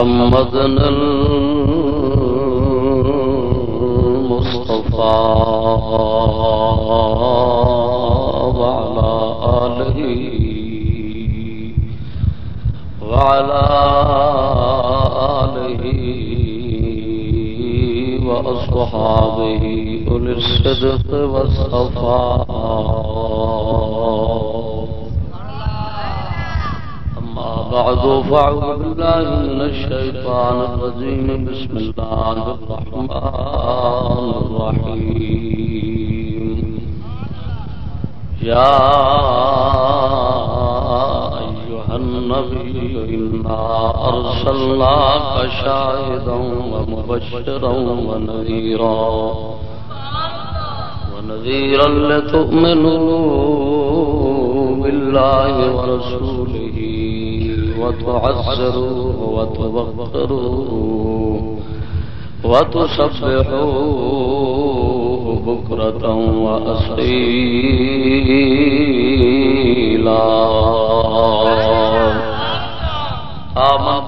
محمد المصطفى وعلى آله وعلى آله وأصحابه أولي الصدق والصفاء. أما بعد فأعوذ أرسلناك شاهدا ومبشرا ونذيرا. ونذيرا لتؤمنوا بالله ورسوله وتعزروه وتوقروه وتسبحوه بكرة وأصيلا.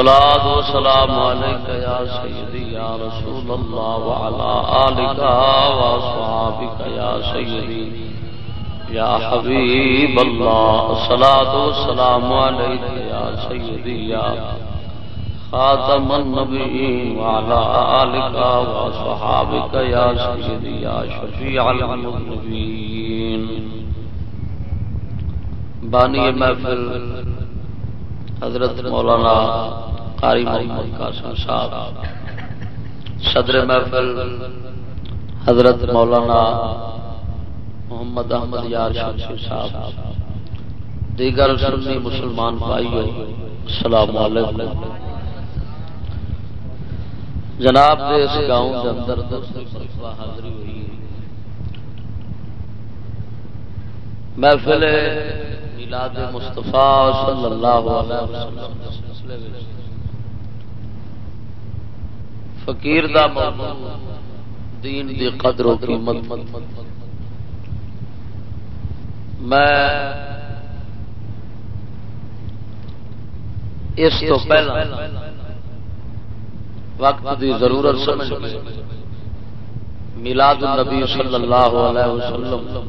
الصلاة والسلام عليك يا سيدي يا رسول الله وعلى آلك وأصحابك يا سيدي يا حبيب الله. الصلاة والسلام عليك يا سيدي يا خاتم النبيين وعلى آلك وصحابك يا سيدي يا شفيع المذنبين. بانی محفل حضرت مولانا قاری محمد قاسم صاحب صدر محفل حضرت مولانا محمد احمد یار شمشی صاحب، دیگر سنی مسلمان بھائیو، السلام علیکم۔ جناب دے اس گاؤں کے اندر حاضری ہوئی محفل میلاد مصطفیٰ صلی اللہ علیہ وسلم فقیر دا موضوع، دین دی قدر و قیمت۔ میں اس تو پہلا وقت دی ضرورت سمجھ میلاد النبی صلی اللہ علیہ وسلم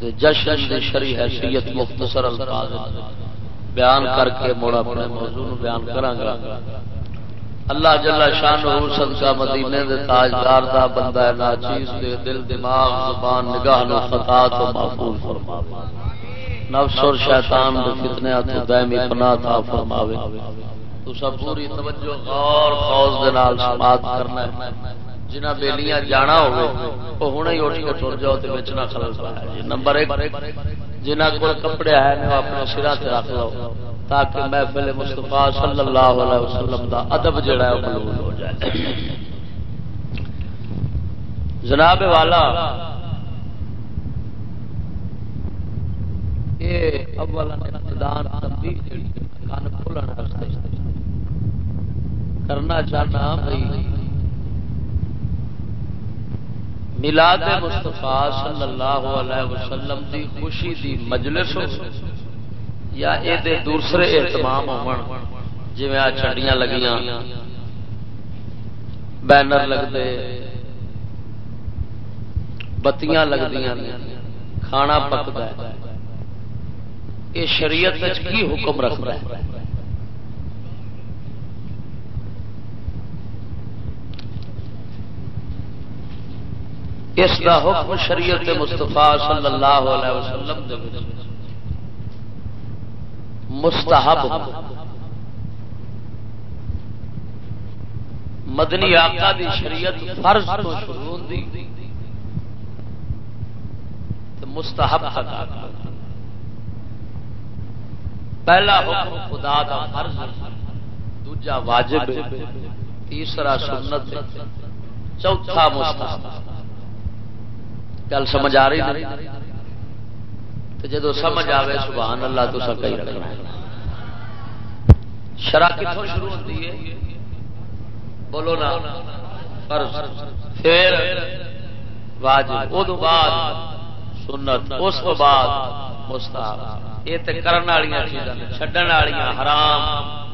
دے جشن دی شری حیثیت مختصر الفاظ بیان کر کے موڑا اپنے موضوع بیان کرانگا اللہ جل شان صدقہ مدینے دے تاجدار دا بندہ ہے، ناچیز دے دل، دماغ، زبان، نگاہ نو خطا تو محفوظ فرما نفس اور شیطان دے فتنے تو دائمی پناہ تھا فرماوے۔ تو سب پوری توجہ غور خوض دے نال سماعت کرنا ہے۔ جنہ بیلیاں جانا ہوئے، وہ ہونے ہی اٹھ کے ٹر جاؤ تے وچ نہ خلل پایا جی، نمبر 1 جنہ کول کپڑے آئے نے اپنے سرا تے رکھ لو۔ تاکہ محفل مصطفیٰ صلی اللہ علیہ وسلم دا ادب جڑا ہے مقبول ہو جائے۔ جناب والا، یہ اول ابتدان تنبیہ جڑی کان کھولن واسطے۔ کرنا چاہنا بھائی، میلاد مصطفیٰ صلی اللہ علیہ وسلم دی خوشی دی مجلس ہو۔ یا اے دے دوسرے اہتمام ہون، جویں آ چھڑیاں لگیاں، بینر لگدے بتیاں لگدیاں، کھانا پکدا ہے۔ یہ شریعت کی حکم رکھدا ہے؟ اس کا حکم شریعت مستفا صلی اللہ علیہ وسلم دے مستحب. مدنی آقا دی شریعت فرض تو شروع دی مستحب ادا پہلا حکم خدا دا فرض دوجا واجب تیسرا سنت چوتھا مستحب. گل سمجھ آ رہی تو جدو سمجھ آئے سبحان اللہ، تو سب کئی رکھنا ہے۔ شرح کتوں شروع ہوتی ہے؟ بولو نا، فرض۔ پھر واجب ادو بعد سنت، اس کو بعد مستحب۔ یہ تو کرنے والی چیزاں چڈن والی حرام۔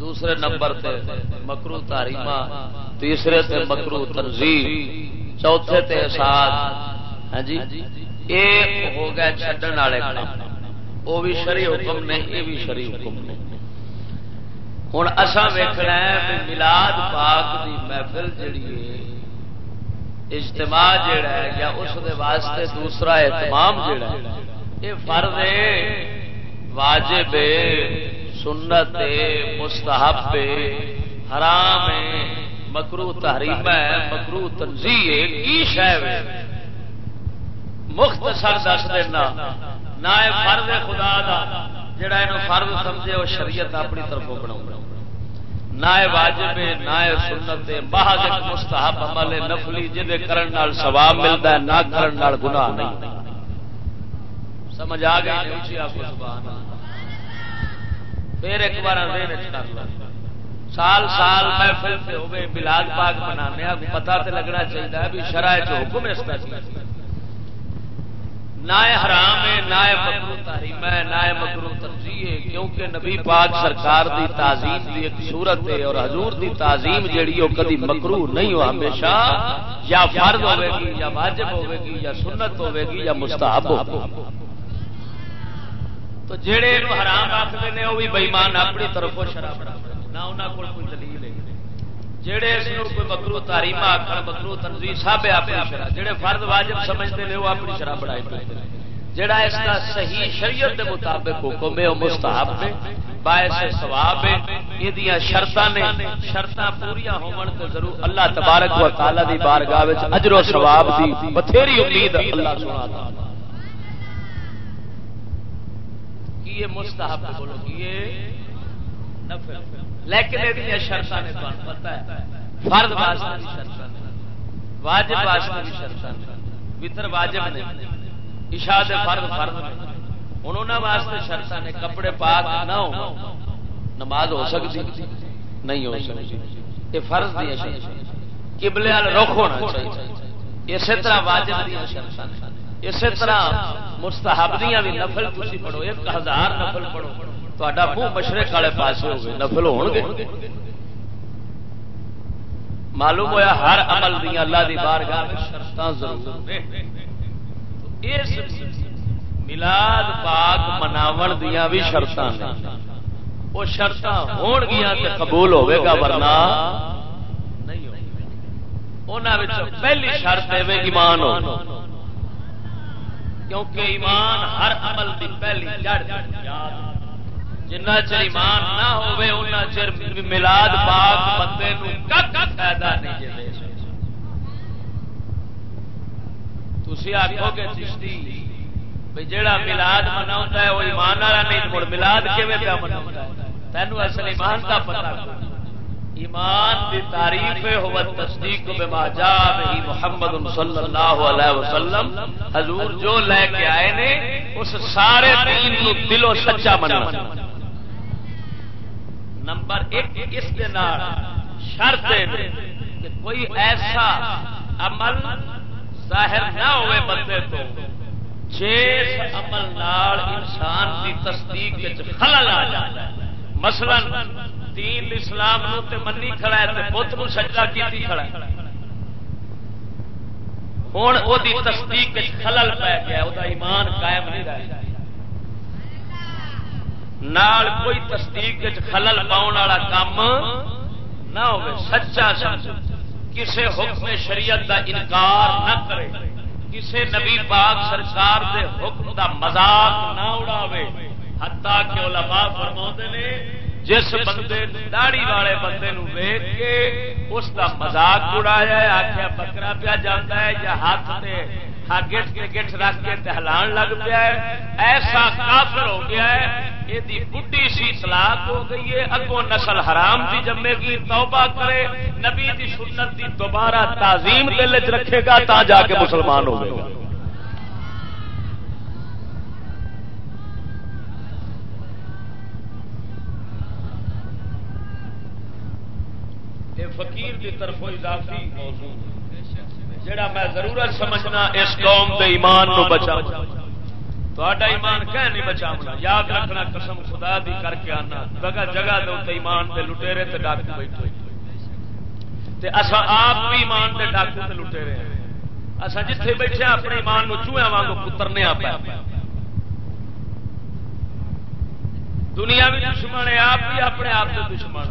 دوسرے نمبر تے مکرو تاریما تیسرے تے مکرو تنظیم، چوتھے تے ساتھ ہاں جی؟ یہ ہو گیا چڈن والے کام۔ وہ بھی شری حکم نے، یہ بھی شری حکم نے۔ ہوں اصا ویکنا ہے ملاد پاک دی محفل جڑی ہے، اجتماع جڑا ہے یا اس دے واسطے دوسرا اہتمام جڑا ہے، یہ فرض ہے، واجب سنت مستحب حرام ہے مکرو تحریم ہے مکرو تنظی ہے، کی شہ مختصر دس دینا۔ نہ فرض خدا دا، جڑا یہ فرض سمجھے وہ شریعت اپنی طرف بنا نہ واجب نہ سنت محض ایک مستحب عمل نفلی جہے کرن نال ثواب ملتا ہے، نہ کرن نال گناہ نہیں۔ سمجھ آ گئی پھر ایک بار سال سال محفل سے ہوئے بلاد پاک بنانے پتا تو لگنا چاہیے بھی شرائط حکم اس کا نہ حرام ہے، نہ مکرو تحریم ہے، نہ مکرو ترجیح ہے، کیونکہ نبی پاک سرکار دی تعظیم دی ایک صورت ہے اور حضور دی تعظیم جیڑی وہ کدی مکرو نہیں ہو ہمیشہ یا فرض ہوے گی، یا واجب ہوے گی، یا سنت ہوے گی، یا مستحب ہوگی تو جڑے حرام آخر نے، وہ بھی بےمان اپنی طرف شراب نہ انہوں کو کوئی دلیل ہے۔ جہے اس کوئی مکرو تاریما آخر مکرو تنظیم سب اپنی شرح جہے فرد واجب سمجھتے ہیں وہ اپنی شرح بڑھائی جڑا اس کا صحیح شریعت کے مطابق حکم ہے، وہ مستحب ہے، باعث ثواب ہے، یہ شرط نے۔ شرط پوریا ہون تو ضرور اللہ تبارک و تعالی دی بارگاہ اجر و ثواب دی بتھیری امید اللہ سبحانہ کی یہ مستحب بولو، کی یہ نفل؟ لیکن یہ شرط نے پتا ہے۔ فرد واسطے بھی شرط واجب واسطے بھی شرط وطر واجب نے اشاد فرد فرد نے انہوں واسطے شرط نے کپڑے پاک نہ ہو۔ نماز ہو سکتی، نہیں ہو سکتی۔ یہ فرض دی قبلے وال رخ ہونا چاہیے۔ اسی طرح واجب دیا شرط اسی طرح مستحب دیا بھی نفل تھی پڑھو، ایک ہزار نفل پڑھو۔ تا منہ مشرق والے پاس ہو گئے نفل ہو گے معلوم ہوا ہر عمل دیا اللہ دی بار ملاد پاک مناو دیا بھی شرط وہ شرط ہو گیا قبول ہوے گا ورنہ پہلی شرط ہے ایمان ہو کیونکہ ایمان ہر عمل دی پہلی جڑ یاد جنا چر ایمان نہ ہوئے ان چر ملاد پاک بندے فائدہ نہیں تھی آخو گے چشتی بھائی جہاں ملاد منا ہے وہ ایمان والا نہیں مڑ ملاد کیون پیا منا تینوں اصل ایمان کا پتا ایمان کی تعریف ہو تصدیق بما جا رہی محمد صلی اللہ علیہ وسلم حضور جو لے کے آئے نے اس سارے دین دلوں سچا مننا نمبر ایک اس شرط کہ کوئی ایسا عمل ظاہر نہ ہوئے بندے تو، جس عمل نال انسان کی تصدیق خلل آ جائے مثلا دین اسلام نو تے منی کھڑا ہے تے بت نو سجدہ کیتی کھڑا ہے۔ ہوں وہ تصدیق خلل پی گیا وہ ایمان قائم نہیں رہا نال کوئی تصدیق خلل پاؤن والا کام نہ ہو سچا سمجھ کسے حکم شریعت دا انکار نہ کرے، کسے نبی پاک سرکار دے حکم دا مذاق نہ اڑاوے۔ حتیٰ کہ علماء فرما نے، جس بندے داڑی والے بندے نو ویگ کے اس دا مذاق اڑایا آخیا بکرا پیا جاتا ہے یا ہاتھ گٹ کے گٹ رکھ کے ہلان لگ پیا ہے۔ ایسا کافر ہو گیا ہے۔ یہ بڈی سی طلاق ہو گئی ہے۔ اگوں نسل حرام کی جمے گی، توبہ کرے۔ نبی دی سنت دی دوبارہ تعظیم دل چ رکھے گا تا جا کے مسلمان ہوگا فقیر کی طرف اضافی موضوع جڑا میں ضرورت سمجھنا اس قوم دے ایمان نو بچا تا ایمان کہ نہیں بچا یاد رکھنا قسم خدا دی کر کے آنا۔ جگہ جگہ دے ایمان دے لٹیرے تے ڈاکو بیٹھے۔ تے اسا آپ بھی ایمان دے ڈاکو تے لٹیرے ہیں۔ اسا جتھے بیٹھے اپنے ایمان نو چوہے وانگو پترنے آپ دنیا بھی دشمن ہے، آپ بھی اپنے آپ سے دشمن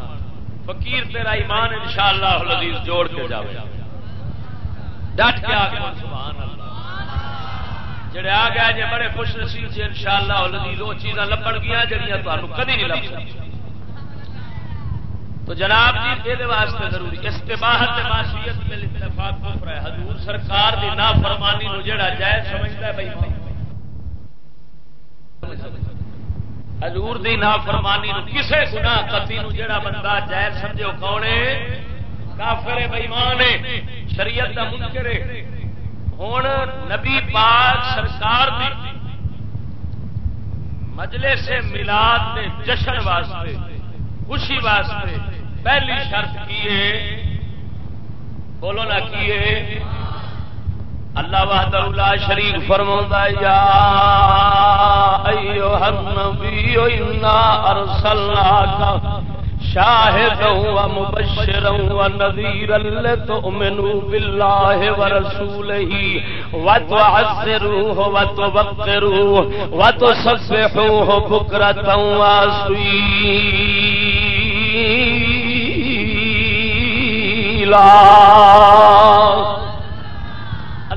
فقیر تیرا ایمان انشاءاللہ العزیز جوڑ کے جاوے۔ ڈٹ کے آ آگے سبحان اللہ جڑے آ گئے جی بڑے خوش نصیب سے ان شاء اللہ وہ چیزاں لبن گیا جہاں تمہیں کدی نہیں لب سکتی۔ تو جناب جی یہ واسطے ضروری، استباہت معاشیت میں اتفاق کفر ہے۔ حضور سرکار دی نافرمانی نو جڑا جائز سمجھتا ہے، بھائی حضور دی نافرمانی نو کسے گناہ قطعی نو جڑا بندہ جائز سمجھے، وہ کون ہے؟ کافر ہے بے ایمان ہے، شریعت دا منکر ہے۔ ہوں نبی پاک سرکار دی مجلے سے ملاد کے جشن واسطے، خوشی واسطے پہلی شرط کی ہے، بولو نا کی ہے؟ اللہ وحدہ لا شریک فرما یا ایوہ النبی، انا ارسلناک شاہد و شاہدا ومبشرا ونذيرا لتؤمنوا بالله ورسوله وتعزروه وتبقروه وتسبحوه بكرة واسويلا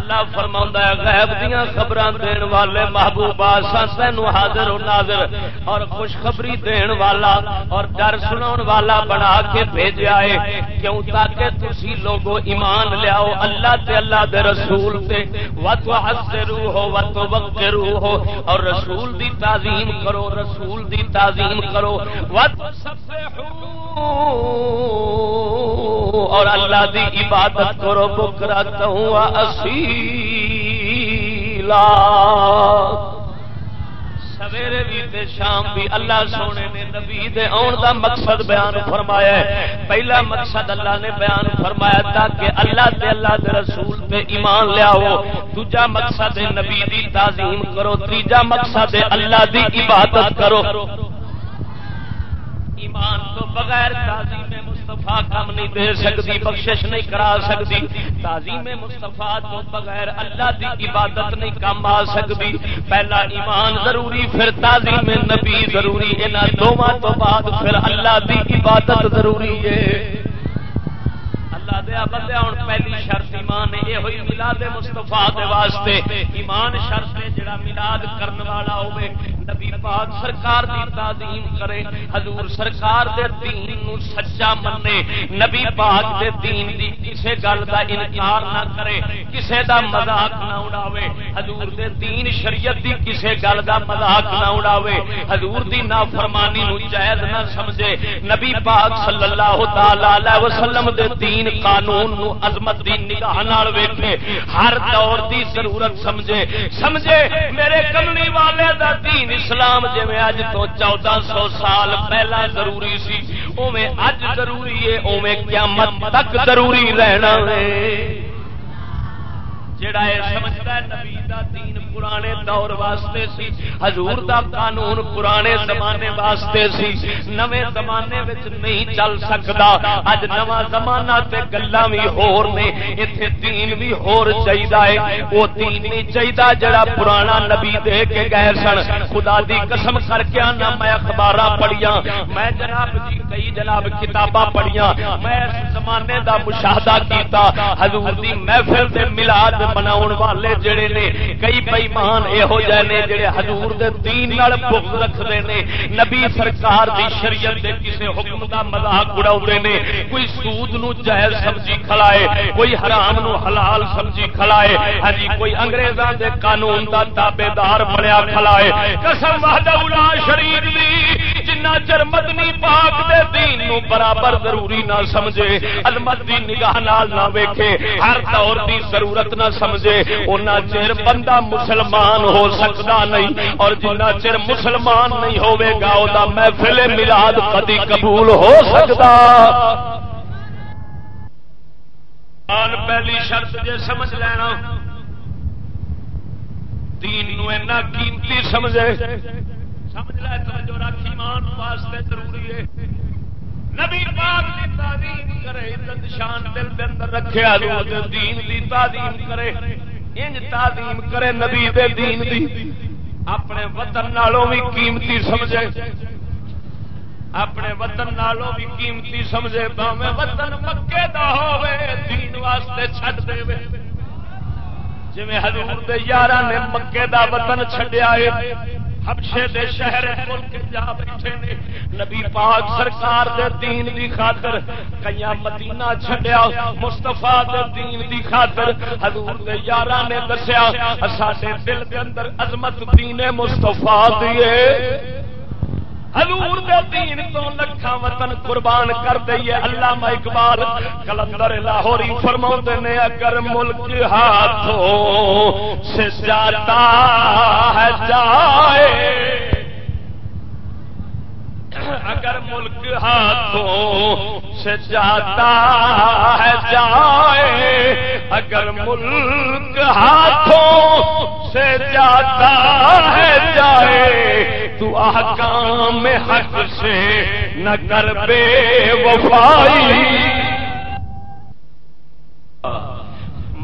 اللہ فرما غیب دیا خبر دین والے محبوبہ تین حاضر و ناظر اور خوشخبری دین والا اور ڈر سنا والا بنا کے بھیجا ہے۔ کیوں تاکہ تھی لوگو ایمان لیاؤ اللہ تے اللہ دے رسول تے۔ وت حسرو ہو وت وقرو ہو اور رسول دی تعظیم کرو، رسول دی تعظیم کرو۔ وت اور اللہ دی عبادت کرو، بکرا کہوں اصیلا۔ سویرے بھی تے شام بھی اللہ سونے نے نبی دے آن دا مقصد بیان فرمایا ہے۔ پہلا مقصد اللہ نے بیان فرمایا تاکہ اللہ تے اللہ دے رسول تے ایمان لیاؤ دوجا مقصد نبی دی تعظیم کرو۔ تیجا مقصد اللہ دی عبادت کرو۔ ایمان تو بغیر تعظیم مستفا کام نہیں دے سکتی، بخشش نہیں کرا سکتی۔ تعظیم مستفا تو بغیر اللہ دی عبادت نہیں کام آ سکتی۔ پہلا ایمان ضروری، پھر تعظیم نبی ضروری۔ انہاں دونوں تو بعد پھر اللہ دی عبادت ضروری ہے۔ اللہ دیا بندے، ہوں پہلی شرط ایمان یہ ہوئی ملاد مستفا واسطے۔ ایمان شرط ہے، جڑا ملاد کرنے والا ہوئے۔ نبی پاک سرکار دی تعظیم کرے۔ حضور سرکار دے دین نو سچا مننے نبی پاک دے دین دی کسے گل دا انکار نہ کرے، کسے دا مذاق نہ اڑاوے۔ حضور دے دین شریعت دی کسے گل دا مذاق نہ اڑاوے۔ حضور دی نافرمانی نو جائز نہ سمجھے۔ نبی پاک صلی اللہ تعالی علیہ وسلم دے دین قانون نو عظمت دی نگاہ نال ویکھے، ہر دور دی ضرورت سمجھے۔ سمجھے، میرے کملی والے دا دین اسلام جی اج تو چودہ سو سال پہلا ضروری سی اوے اج ضروری ہے اوے قیامت تک ضروری رہنا ہے جڑا سمجھتا ہے نبی دا دین پرانے دور واسطے سی، حضور دا قانون پرانے زمانے واسطے سی، نوے زمانے وچ نہیں چل سکدا اج نواں زمانہ تے گلاں وی ہور نے، ایتھے دین وی ہور چاہیدا ہے او دین نہیں چاہیدا جڑا پرانا نبی دے کے گئے سن۔ خدا دی قسم کر کے انا میں اخباراں پڑھیاں۔ میں جناب جی کئی جناب کتاباں پڑھیاں۔ میں اس زمانے دا مشاہدہ کیتا۔ حضور دی محفل دے میلاد مناون والے جڑے نے، کئی بےمان یہو جہ نے جڑے حضور دے دین نال بغض رکھدے نے، نبی سرکار دی شریعت دے کسے حکم دا مذاق اڑاوندے نے، کوئی سود نو جائز سمجھی کھلائے، کوئی حرام نو حلال سمجھی کھلائے ہاں جی کوئی انگریزاں دے قانون دا تابعدار بنیا کھلائے۔ قسم وحدہ لا شریک دی۔ چر مدنی پاک دے دین نو برابر ضروری نہ سمجھے المت دی نگاہ نال نہ ویکھے، ہر دور دی ضرورت نہ سمجھے۔ اونا چر بندہ مسلمان ہو سکتا نہیں، اور جنہ چر مسلمان نہیں ہوے گا او دا محفل میلاد کدی قبول ہو سکتا پہلی شرط جے سمجھ لینا، دین نو اینا قیمتی سمجھے۔ سمجھ لے، توجہ رکھ، ایمان واسطے ضروری ہے۔ نبی پاک تعظیم کرے، عزت شان دل دے اندر رکھے حضور دے دین دی تعظیم کرے۔ انج تعظیم کرے نبی دے دین دی۔ اپنے وطن نالوں بھی قیمتی سمجھے۔ اپنے وطن نالوں بھی قیمتی سمجھے باویں وطن مکے دا ہوے دین واسطے چھڈ دے وے جویں حضور دے یاراں نے مکے دا وطن چھڈیا ہے حبشے دے شہر ملک جا بیٹھے نے۔ نبی پاک سرکار دے دین دی خاطر کئیا مدینہ چھڈیا، مصطفی دے دین دی خاطر حضور دے یاراں نے دسیا ساڈے دل دے اندر عظمت دین مصطفی دی ہے حضور دے دین تو لکھاں وطن قربان کر دئیے۔ علامہ اقبال کلندر لاہوری فرماؤں نے، اگر ملک ہاتھوں سے جاتا ہے جائے، اگر ملک ہاتھوں سے جاتا ہے جائے، اگر ملک ہاتھوں سے جاتا ہے جائے تو احکام حق سے نہ کر بے وفائی۔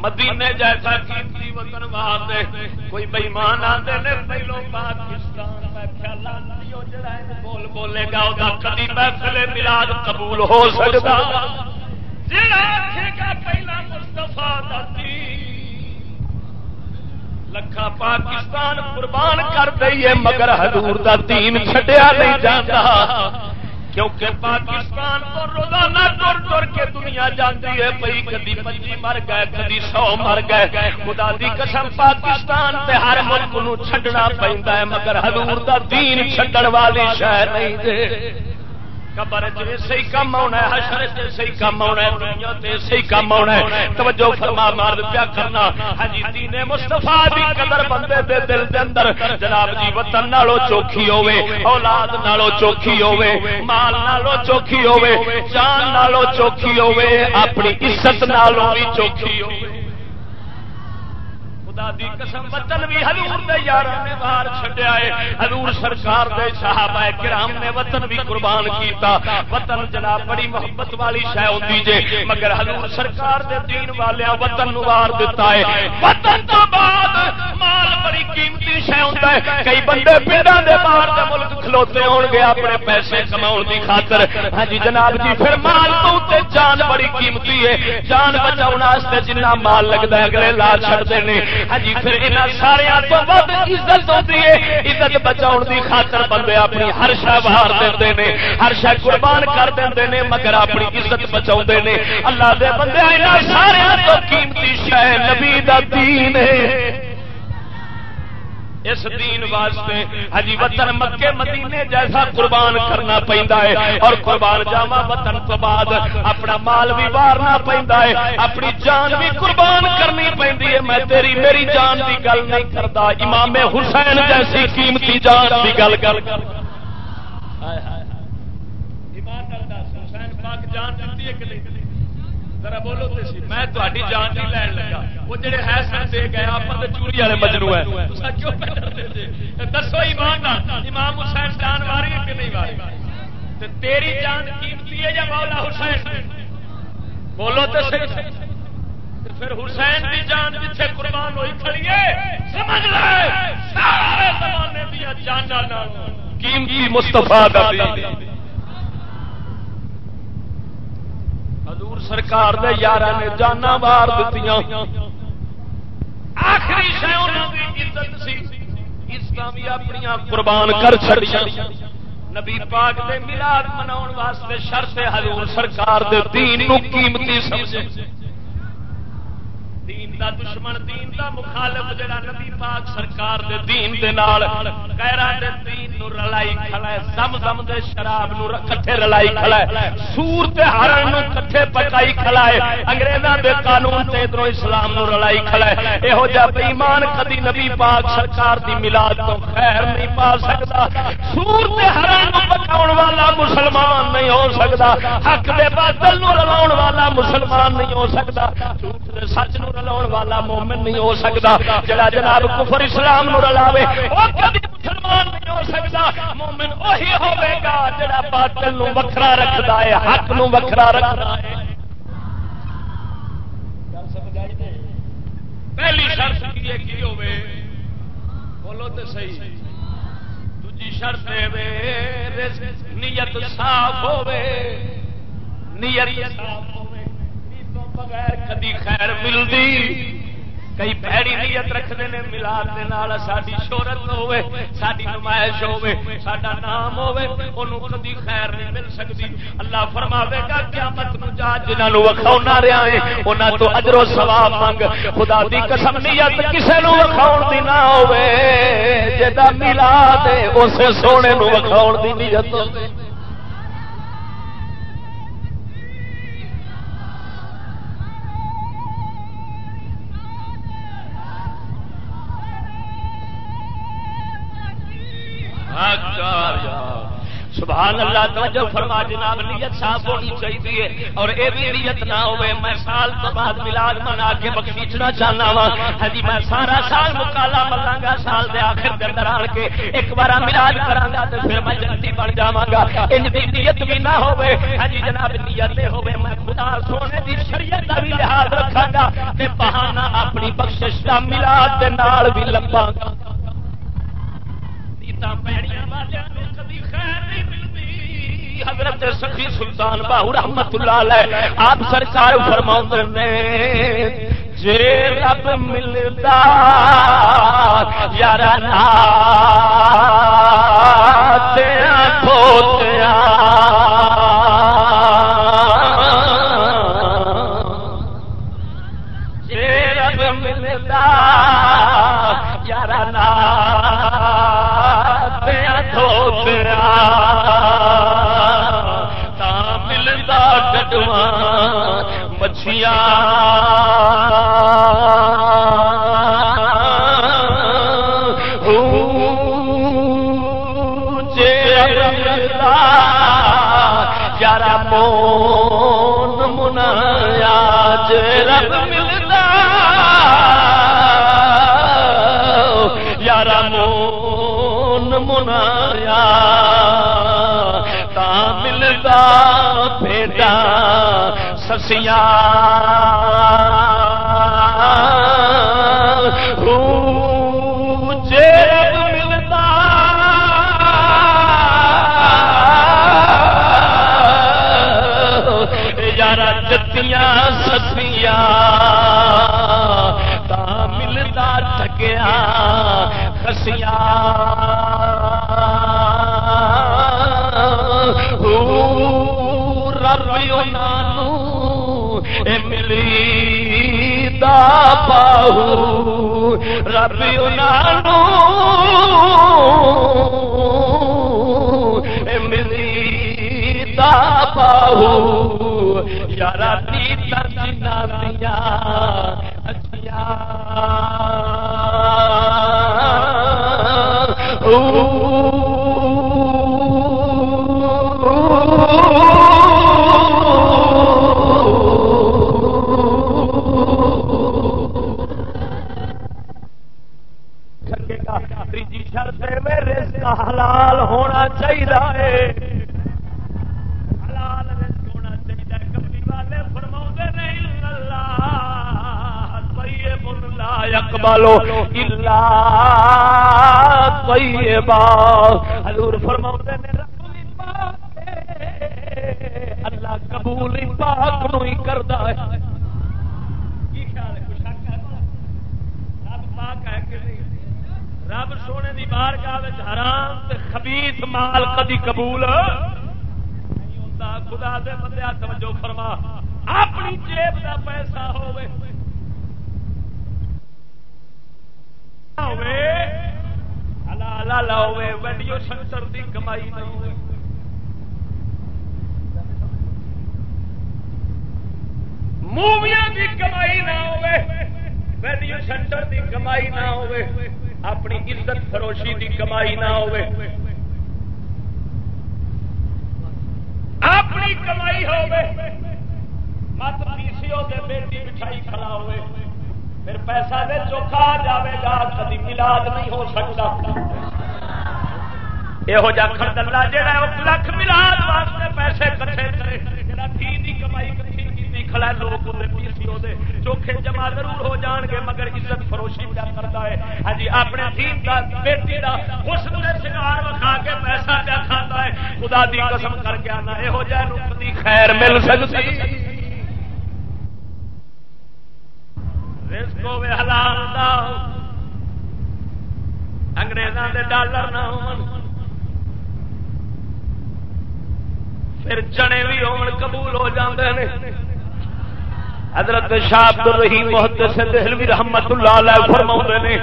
مدینے جیسا قیمتی وطن وہاں کوئی بےمان آتے نے پہلو پاکستان میں خیال بول بولے گا وہ کدی محفل ملاد قبول ہو سکتا۔ جڑا پہلا مستفا لکھا پاکستان قربان کر دئیے، مگر حضور دا دین چھڈیا نہیں جاتا کیونکہ پاکستان تو روزانہ ٹر ٹر کے دنیا جاتی ہے پی کدی پچی مر گئے، کدی سو مر گئے۔ خدا دی قسم، پاکستان تے ہر ملک نو چھڈنا پیندا ہے، مگر حضور دا دین چھڈن والی شے نہیں۔ دے قبر صحیح کم آنا ہے حشر صحیح کم آنا ہے دنیا تے صحیح کم آنا ہے توجہ فرما مار پیا کرنا ہاں جی دین مصطفی دی قدر بندے دے دل دے اندر جناب جی وطن نالو چوکھی ہوے اولاد نالو چوکھی ہوے مال نالو چوکھی ہوے جان نالو چوکھی ہوے اپنی عزت نالو بھی چوکھی ہوے خدا دی قسم، وطن بھی حضور دے یاراں نے باہر چھڈیا ہے۔ حضور سرکار دے صحابہ کرام نے وطن بھی قربان کیتا۔ وطن جناب، بڑی محبت والی شے ہوندی جے۔ مگر حضور سرکار دے دین والیاں وطن نو وار دتا ہے۔ وطن تو بعد مال بڑی قیمتی شے ہوندا ہے۔ کئی بندے پنڈاں دے باہر دے ملک کھلوتے ہون گے، اپنے پیسے کماون دی خاطر۔ ہاں جی جناب جی پھر مال تو تے جان بڑی قیمتی ہے۔ جان بچاؤن واسطے جنہ مال لگدا ہے، اگلے لا چھڑدے نے ہاں جی پھر یہاں سارے تو ود عزت ہوتی ہے۔ عزت بچاؤ کی خاطر بندے اپنی ہر شہ باہر دے نے، ہر شہ قربان کر دے نے، مگر اپنی عزت بچاؤ نے۔ اللہ دے بندے سارے تو قیمتی شہ نبی دا دین ہے۔ اس دین واسطے ہجی وطن مکے مدینے جیسا قربان کرنا پہنتا ہے اور قربان جاوا وطن تو بعد اپنا مال بھی وارنا پہنتا ہے، اپنی جان بھی قربان کرنی پہنتی ہے۔ میں تیری میری جان کی گل نہیں کرتا امام حسین جیسی قیمتی جان کی گل کر۔ ہائے ہائے ایمان نال دس، حسین پاک جان دیتی ہے کہ نہیں؟ ذرا بولو سی۔ میں جان نہیں لین لگا۔ وہ جڑے ہے سن دے گئے چوری والے مجنو دسو ایمان امام حسین جان واری کہ نہیں واری تیری جان قیمتی ہے یا مولا حسین؟ بولو صحیح پھر حسین کی جان پیچھے قربان ہوئی کھڑی ہے، سمجھ لے۔ سارے زمانے دیا جانا قیمتی مستفا حضور سرکار دے یار نے جانا مار دیتی آخری اسلامی اپنی قربان کر چڑیا نبی پاک دے ملاد مناؤ واسطے شرط حضور سرکار دے دین نو قیمتی سمجھے۔ دین دا دشمن، دین دا مخالف جڑا نبی پاک سرکار دے دین دے نال غیراں دے دین نو رلائی کھڑا ہے، زم زم دے شراب نو کٹھے رلائی کھڑا ہے۔ سور تے ہرن نو کٹھے پکائی کھڑا ہے۔ انگریزاں دے قانون تے ادھروں اسلام نو رلائی کھڑا ہے۔ ایہو جا بے ایمان کدی نبی پاک سرکار دی میلاد تو خیر نہیں پا سکدا۔ سور تے ہرن نو پکاون والا مسلمان نہیں ہو سکدا۔ حق دے باطل نو رلاون والا مسلمان نہیں ہو سکدا۔ جھوٹ دے سچ نو رلاؤ والا مومن نہیں ہو سکتا جڑا جناب کفر اسلام نو رلاوے وہ کبھی مسلمان نہیں ہو سکتا مومن وہی ہوے گا جڑا باطل نو وکھرا رکھدا ہے حق نو وکھرا رکھدا ہے پہلی شرط کی کی ہوے بولو تے صحیح دوجی شرط ہے نیت صاف ہوے نیت صاف ہوے بغیر کدی خیر ملتی کئی پیڑی نیت رکھتے ہیں، ملاد کے نال ساری شہرت ہوے ساری نمائش ہوے سڈا نام ہوے انہوں کدی خیر نہیں مل سکتی اللہ فرماوے گا، قیامت نو جا جنہاں نو وکھاونا رہا ہے انہاں تو اجر و ثواب منگ۔ خدا دی قسم، نیت کسے نو وکھاون دی نہ ہوے جدا ملاد ہے، اسے سونے نو وکھاون دی نیت ہوے سبحان اللہ، توجہ فرما، جناب، نیت صاف ہونی چاہیے۔ اور اے بھی نیت نہ ہوئے، میں سال تو بعد ملاد منا کے بخشیچنا چاہنا وا ہاں جی میں سارا سال مکالا ملا گا سال دے آخر دے اندر آن کے ایک بار ملاد کرا گا تو پھر میں جنتی بن جاواں گا۔ ان دی نیت بھی نہ ہوئے ہاں جی جناب، نیت دے ہوئے، میں خدا سونے دی شریعت دا بھی لحاظ رکھاں گا۔ تے بہانہ اپنی بخشش دا ملاد دے نال بھی لمبا گا۔ حضرت سخی سلطان باہو رحمت اللہ علیہ، آپ سرکار فرما نے، جے رب ملتا یار کھوتیا۔ جے رب ملتا یار ملتا کٹوا مچھیاں یارا مون منایا رب ملتا یارا مون منایا بیٹا سسیا ملتا۔ یار جتیاں سسیا تا ملتا ٹکیا خسیا ملی دا پاہو ربی ملی دا پاہو یار نیتا دیا اچھا Bye. حضرت شاہ عبد الرحیم محدث دہلوی رحمت اللہ علیہ فرماؤں نے،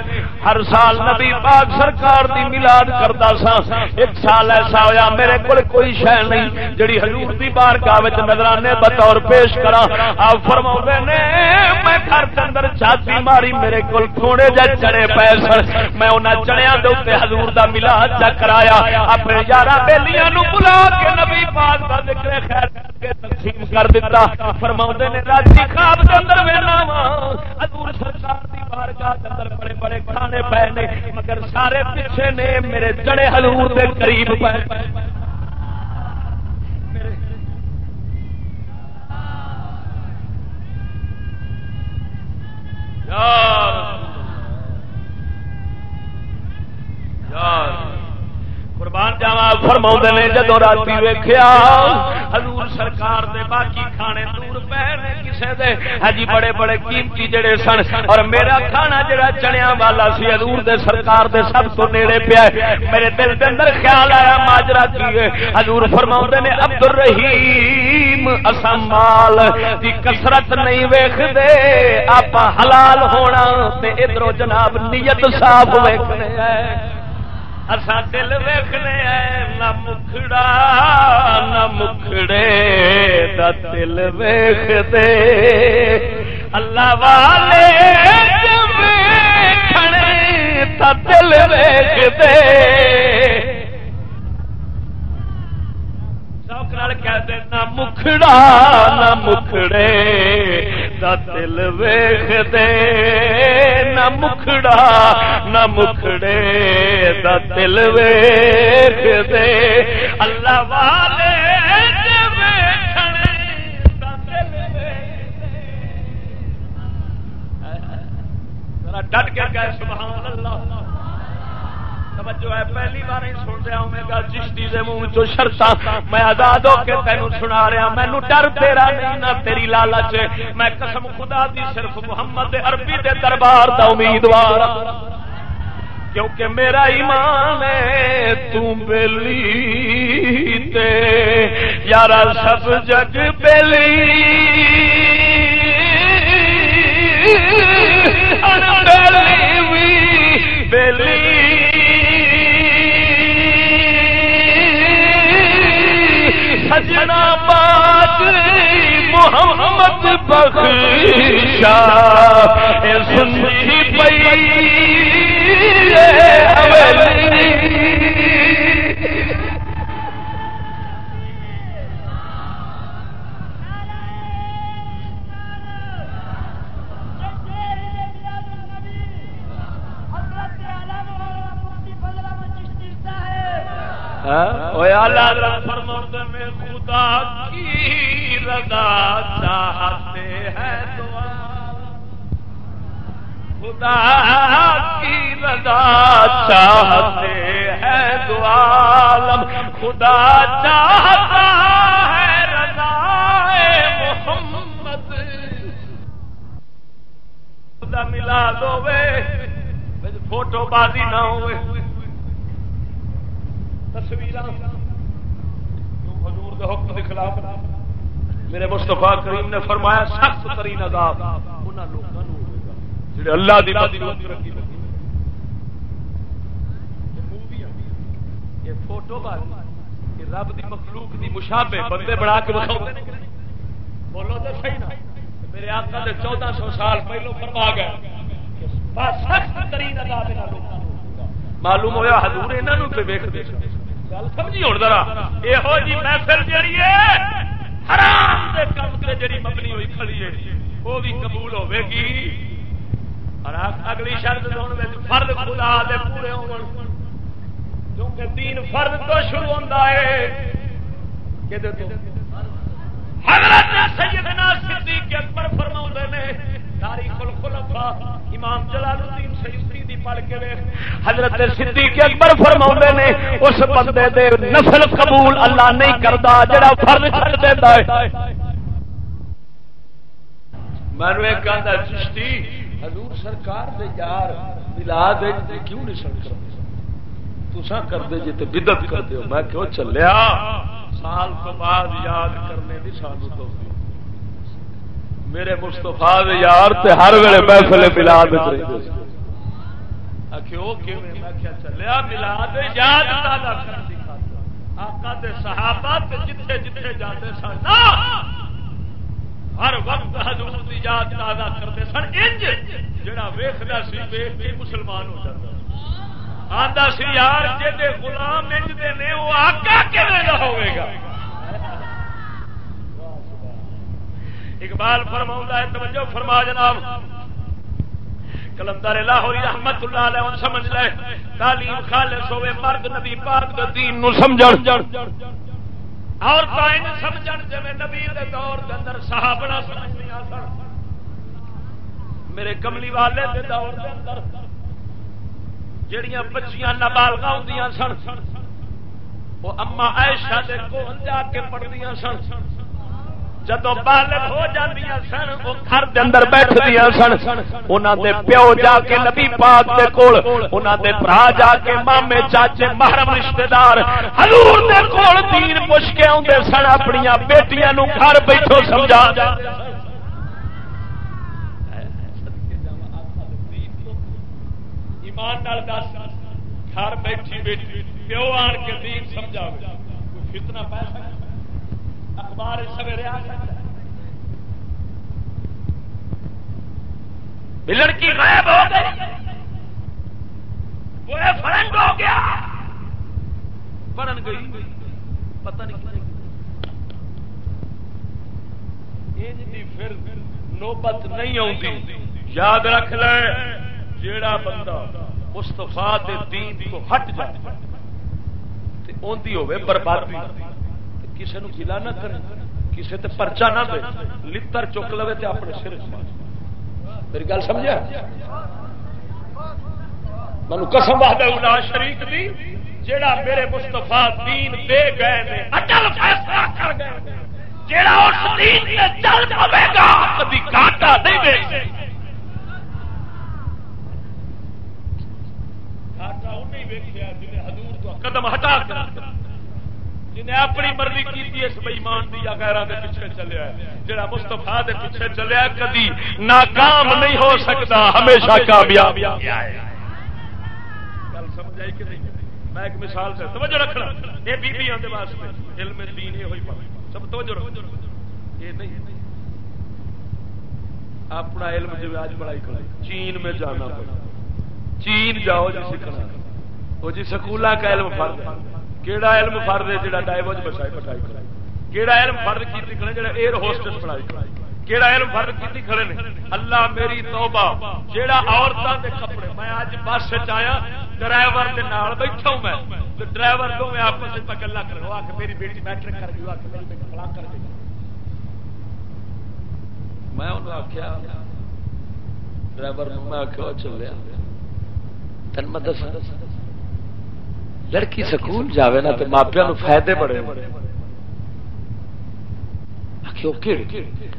ہر سال نبی پاک سرکار دی میلاد کردا سا، ایک سال ایسا ہویا، میرے کول کوئی شے نہیں، جڑی حضور دی بارگاہ وچ نظرانے بطور پیش کراں آپ فرماؤں نے، میں گھر دے اندر چھاتی ماری، میرے کول تھوڑے جے چڑے پے سن، میں انہاں چڑیاں دے اوتے حضور دا میلاد چا کرایا، اپنے یاراں بیلیاں نو بلا کے نبی پاک دا ذکر خیر تقسیم کر دیتا۔ فرماؤں نے راجی خواب کے اندر ویلا وا حضور سرکار دی بارگاہ دے اندر بڑے بڑے کھانے پے نے، مگر سارے پیچھے نے میرے جڑے حضور دے قریب پے۔ فرما نے جدو رات ویخیا حضور سرکار دے باقی کھانے دور پے کسے دے۔ ہجی بڑے بڑے قیمتی جڑے سن۔ اور میرا کھانا جڑا چنیا والا سی، حضور دے سرکار دے سب تو نیڑے پیا میرے دل دے اندر خیال آیا، ماجرا کی حضور فرما نے عبد الرحیم اسمال کی کسرت نہیں ویخ دے آپ حلال ہونا تے ادھر جناب نیت صاف ویکنے اسا دل ویکنے نہ مکھڑا نہ مکھڑے دا دل ویخ دے اللہ والے ویکھنے دل ویخ دے نہ مکھڑا نہ مکھڑے دا دل ویخ دے نہ مکھڑا، نہ مکھڑے، دا دل ویخ دے اللہ والے ڈٹ کے گئے سبحان اللہ۔ توجہ ہے، پہلی بار ہی سن رہا ہوں گا چشتی دے منہ شرطا میں آزاد ہو کے تینوں سنا رہا مینو ڈر تیرا نہیں نہ تیری لالچ۔ میں قسم خدا دی صرف محمد عربی دے دربار دا امیدوار ہاں۔ کیونکہ میرا ایمان ہے تم بیلی تے۔ یارا سب جگ بیلی بیلی سجنا بات محمد بخشا سنی پئی فرماتے خدا کی رضا چاہتے ہیں دعا۔ کی عالم خدا چاہتا ہے رضا محمد۔ خدا ملا دو فوٹو بازی نہ ہوئے۔ تصویر حضور دے حکم کے خلاف میرے مستفا کریم نے فرمایا، سخت ترین عذاب انہاں لوگوں جڑے اللہ دی بات رکھی یہ فوٹو بازی رب دی مخلوق دی مشابہ بندے بنا کے بولو تو صحیح نا، میرے آقا دے چودہ سو سال پہلو فرما گئے سخت ترین عذاب معلوم ہوا ہزور یہاں پہ ویک گل سمجھی ہوں ذرا۔ یہو جی محفل جیڑی ہے، حرام دے کم سے جڑی مبنی ہوئی کھڑی ہے وہ بھی قبول ہوے گی۔ اور اگلی شرط فرد خدا دے پورے ہو کیونکہ تین فرد تو شروع ہوتا ہے۔ کہ حضرت سیدنا صدیق اکبر فرماؤں نے، تاریخ الخلفاء امام جلال الدین سیدی پڑھ کے حضرت صدیق اکبر فرماؤں نے، اس بندے دے نفل قبول اللہ نہیں کردا، جڑا فرض چھڈ دیندا ہے۔ مینوں ایک کہندا چشتی، حضور سرکار دے یار، میلاد جی کیوں نہیں سن کرتے تسا کرتے جی تو بدت کرتے ہو۔ میں کیوں چلیا۔ سال تو بعد یاد کرنے کی سانو تو میرے مستفا یار تے ہر ویلے محفل ملاد چلیا ملاد یاد آقا دے صحابہ جتھے جتھے جاتے سن ہر وقت حضور دی یاد تازہ کرتے سن۔ انج جڑا سی ویخ کے مسلمان ہو جاتا آتا سی یار غلام انجتے نے وہ آقا ہوئے گا؟ اقبال فرما ہے توجہ فرما جناب۔ کلندر لاہوری رحمت اللہ علیہ ان سمجھ لے۔ تعلیم خالص ہوئے، مرد نبی پاک دے دین نو سمجھن۔ اور تائیں سمجھن جے نبی دے دور دے اندر صحابہ نہ سمجھنی سن میرے کملی والے دے دور دے اندر جڑیاں بچیاں نابالغ ہوں سن، وہ اما عائشہ دے کول جا کے پڑھدیاں سن۔ جدو بالغ ہو جاندیاں سن، وہ گھر دے اندر سن۔ انہاں دے پیو جا کے نبی پاک دے کول، انہاں دے بھرا جا کے مامے، چاچے، محرم رشتہ دار حضور دے کول دین پوچھ کے اوندے سن اپنی بیٹیاں نو گھر بیٹھو سمجھا۔ ایمان نال دس، گھر بیٹھی بیٹھی، پیو آن کے دین سمجھا کوئی فتنہ سکتا؟ اخبار سویرے آ سکتا لڑکی غائب ہو گئی۔ وہ فرنڈ ہو گیا۔ پڑھن گئی۔ پتہ نہیں پھر نوبت نہیں آتی یاد رکھ لے، جیڑا بندہ مستفا دین کو ہٹ جائے اندی ہوے بربادی۔ کسی نو گلا نہ کرے کسی تے پرچا نہ دے، لتر چک لو تے اپنے سر میری گل سمجھا؟ مینو قسم واہدہ دی، جیڑا میرے مستفا دین دے گئے نے، اٹل فیصلہ کر گئے جیڑا اس دین چل گا، کبھی نہیں دے قدم ہٹا کر جنہیں اپنی مرضی کی اس بئیمان کی یا غیرہ کے پیچھے چلیا جڑا مستفا کے پیچھے چلیا کدی ناکام نہیں ہو سکتا، ہمیشہ کامیاب۔ گل سمجھ آئی کہ نہیں؟ میں ایک مثال سے توجہ رکھنا۔ یہ بیبیاں دے واسطے علم دین یہ ہوئی پڑھ سب توجہ رکھو۔ یہ نہیں۔ اپنا علم جو آج بڑائی کرے چین میں جانا پڑا۔ چین جاؤ جی سیکھنا وہ جی سکولا کا علم فرد کیڑا علم فرد ہے جڑا ڈائیوج بچائی پٹائی کرے کیڑا علم فرد کی کھڑے جڑا ایئر ہوسٹس پڑھائی کرے کیڑا علم فرد کی کھڑے نے اللہ میری توبہ جیڑا عورتوں کے کپڑے میں اج بس آیا ڈرائیور کے نال بیٹھا ہوں میں تو ڈرائیور کو میں آپس میں گلا کروں آ کے میری بیٹی میٹرک کر گئی آ کے میری بیٹی فلاں کر گئی میں انہوں آخیا ڈرائیور میں آخیا چلیا تین میں دس لڑکی سکول جاوے نا تو ماپیا فائدے بڑے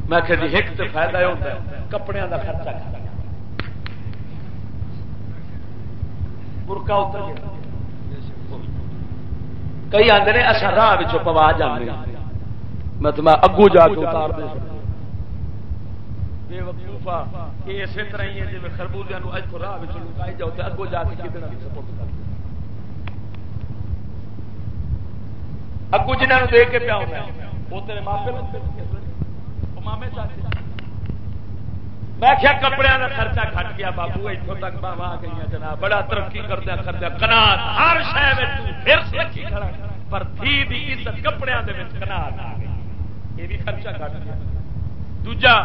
میں کہ جی، ایک تو فائدہ ہوتا ہے۔ کپڑے کا خرچہ برکا اتر گیا۔ کئی آدھے نے اصا راہ پوا جانے ہاں۔ میں تو میں اگو جا کے اتار دے۔ اسی طرح ہی جی خربوزیا راہ لکائی جاؤ اگو جا کے کتنا سپورٹ کر۔ اگو جنہوں دے کے پیا وہ تیرے ماپے مامے چاہتے میں کیا کپڑے کا خرچہ کٹ گیا بابو اتوں تک باوا گئی جناب بڑا ترقی کردیا کردیا کنات ہر شہر پر تھی دی عزت کپڑے کنات آ گئی یہ بھی خرچہ کٹ گیا دوجا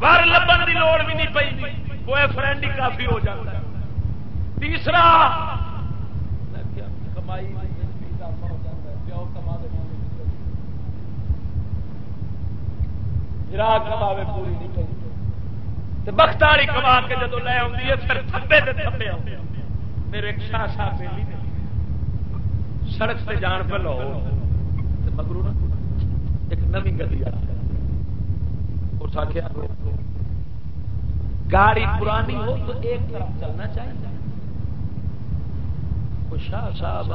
ور لبن کی لوڑ بھی نہیں پی بوائے فرینڈ ہی کافی ہو جاتا تیسرا کمائی کماوے پوری نہیں پی بختاری کما کے جدو لے آئی ہے، پھر تھبے تے تھبے میرے ایک شاہ شاہ بیلی سڑک سے جان پہ لو مگرو ایک نوی گدی آخیا گاڑی پرانی ہو تو ایک طرف چلنا چاہیے۔ شاہ صاحب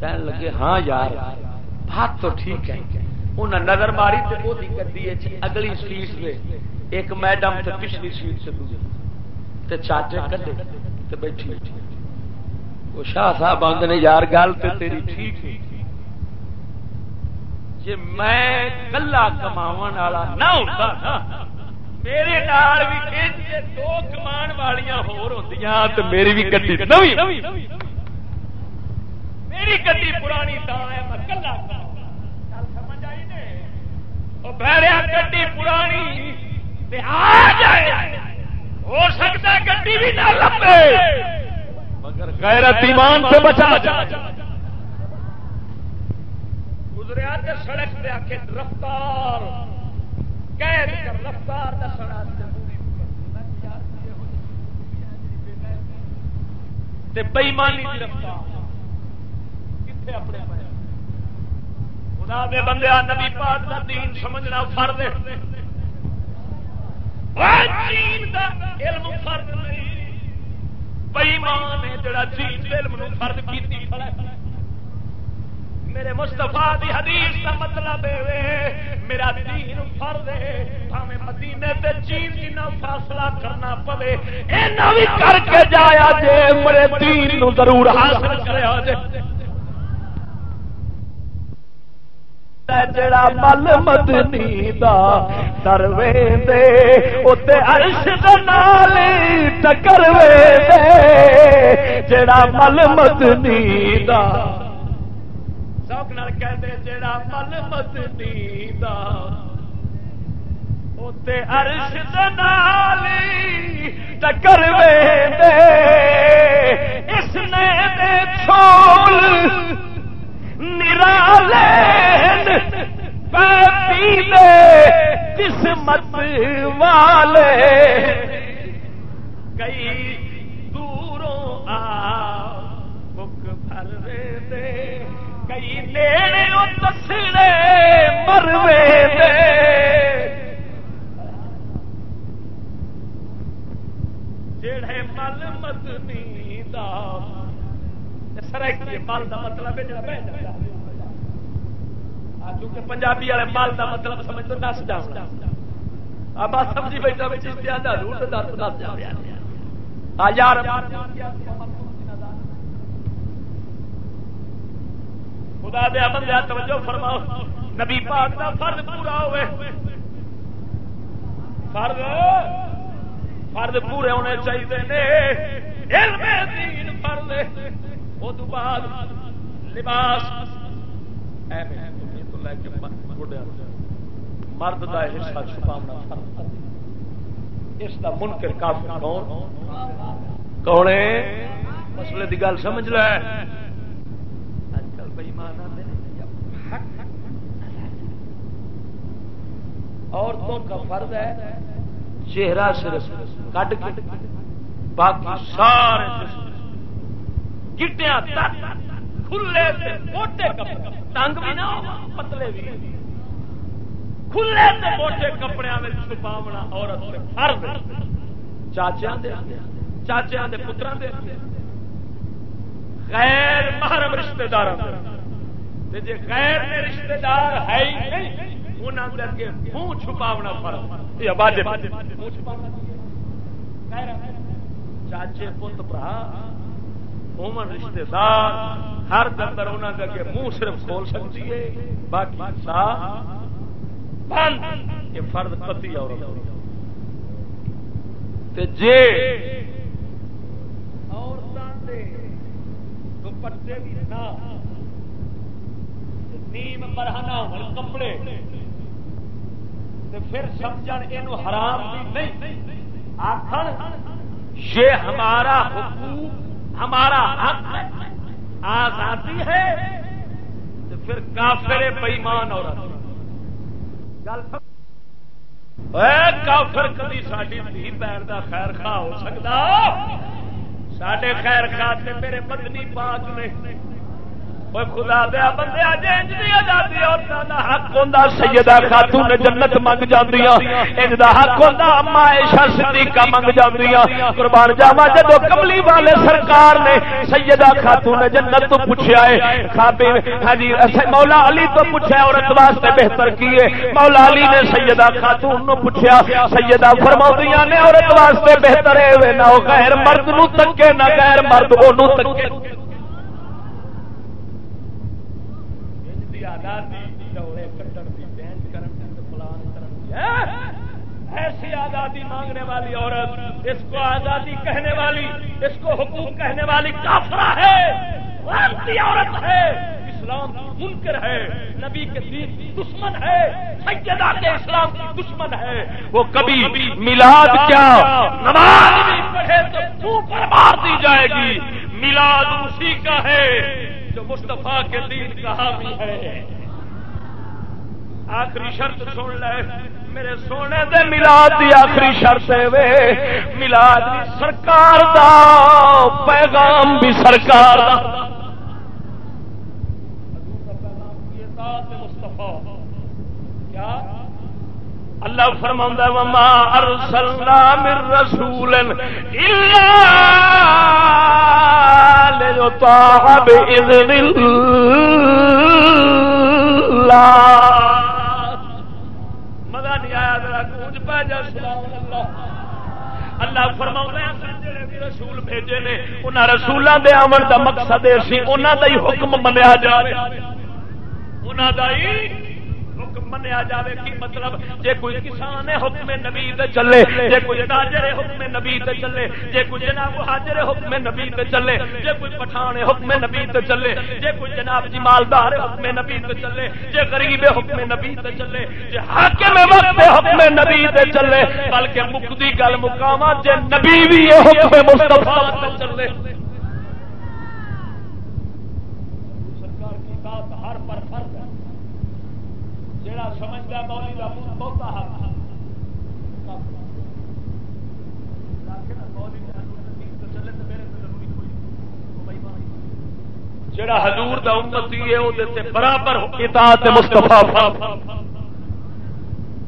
کہنے لگے ہاں یار، بات تو ٹھیک ہے۔ انہیں نظر ماری تو وہ گی اگلی سیٹ سے ایک میڈم تے پچھلی سیٹ سے تے چاچے کڈے تے بیٹھی۔ وہ شاہ صاحب آدھے نے، یار گل تے تیری ٹھیک ہے۔ جی میں کلا کما والا نہ ہوتا، میرے نال بھی دو کمان والیاں ہور ہوندیاں تے میری بھی گڈی نویں میری گڈی پرانی تا ہے، میں کلا چل سمجھ آئی نے او بہریا گڈی پرانی آ جائے۔ ہو سکتا گڈی بھی نہ لمبے۔ مگر غیرت ایمان سے بچا گزریا سڑک پہ آ کے رفتار۔ قید کر رفتار دسنا بےمانی کی رفتار۔ کتنے اپنے خدا دے بندے نبی پاک کا دین سمجھنا فرد علم فرد بئیمان ہے جڑا چیز علم نو فرد کی میرے مستفا دی حدیث کا مطلب میرا دین فرد ہے۔ ہمیں مدینے تے چین جنا فاصلہ کرنا پوے بھی کر کے جایا جے، میرے دین نو ضرور حاصل کریا جے۔ جڑا مل مدنی دا دروے دے اتے عرش نال ٹکر وے دے جڑا مل مدنی دا۔ نال کہہ دے جڑا مل مدنی دا۔ اتے عرش نال ٹکر وے دے اس نے دے چھول پیلے، قسمت والے۔ کئی دوروں آ بک بھر دے، کئی نیڑے دسڑے مروے دے۔ جڑے مل مدنی دا سرائکی مل مطلب ہے جڑا بہ جاتا کیونکہ پنجابی والے کا مطلب سمجھ تو نس جا اب سمجھی بیٹھا روٹ دس دس جا یار خدا دیا بندہ توجہ فرماؤ نبی پاک کا فرد پورا ہوئے فرد فرد پورے ہونے چاہیے وہ بعد لباس۔ لے کے مرد کا حصہ چھپاونا اس کا منکر کافر کون؟ کون مسئلے کی گل سمجھ لے۔ عورتوں کا فرد ہے چہرہ صرف کٹ کٹ باقی سارے جسم۔ گٹیاں کھلے موٹے کپڑے تنگ بھی نہ پتلے بھی کھلے موٹے کپڑے چھپاونا عورت فرد چاچا چاچا کے پترا دے غیر محرم رشتے دار جی غیر رشتے دار ہے ہی نہیں منہ چھپاونا فرق چاچے پت برا ہومن رشتے دار ہر دفتر انہوں کے اگے منہ صرف کھول سکتی ہے، باقی سا بند یہ فرد پتی اور جے دوپٹے بھی نہ نیم برہنا ہو، کپڑے۔ پھر سمجھ یہ حرام بھی نہیں۔ آخر یہ ہمارا حقوق ہمارا حق آزادی ہے تو پھر کافر بےمان اور کافر کبھی ساری دھی پیر کا خیر خواہ ہو سکتا سڈے خیر خاتے میرے مدنی پاک نے خدا دیا بندے حق ہوں سیدہ خاتون جنت منگ جاندیاں انج دا حق ہوں اما عائشہ صدیقہ منگ جاندیاں قربان جاوا جدو کملی والے سرکار نے سیدہ خاتون جنت تو پوچھا ہے خابے ہاں جی مولا علی تو پوچھا عورت واسطے بہتر کی ہے مولا علی نے سیدہ خاتون نو پوچھا سیدہ فرماؤں نے عورت واسطے بہتر ہے نہ غیر مرد نو تکے نہ غیر مرد اونوں تکے ایسی آزادی مانگنے والی عورت، اس کو آزادی کہنے والی، اس کو حقوق کہنے والی کافرا ہے۔ عورت ہے۔ اسلام منکر ہے۔ نبی کے دین دشمن ہے۔ سیدہ کے اسلام کی دشمن ہے۔ وہ کبھی میلاد کیا؟ نماز بھی پڑھے تو پر مار دی جائے گی۔ میلاد اسی کا ہے۔ جو مصطفیٰ کے دین کا حامی ہے۔ آخری شرط سن لے۔ میرے سونے دے ملاد دی آخری شرط وے۔ ملاد سرکار دا، پیغام بھی سرکار دا۔ اللہ فرما وما ارسلنا من رسول الا ليطاع باذن الله. اللہ۔ فرما رسول بھیجے نے، انہاں رسولوں کے آمن کا مقصد انہوں کا ہی حکم منیا جائے انہاں دا ہی حکم منیا جائے کی مطلب؟ جے کوئی کسان حکم نبی چلے، جے کوئی تاجر حکم نبی چلے، جے کوئی جناب حاجر حکم نبی چلے، جے کوئی پٹھان حکم نبی چلے، جے کوئی جناب جی مالدار حکم نبی چلے، جے غریب حکم نبی چلے، جے حاکم وقت حکم نبی چلے، بلکہ مکتی گل مقام جے نبی بھی یہ حکم مصطفیٰ چلے۔ سرکار کی بات ہر پر فرض جڑا حضور دا امتی ہے وہ برابر اطاعت مصطفیٰ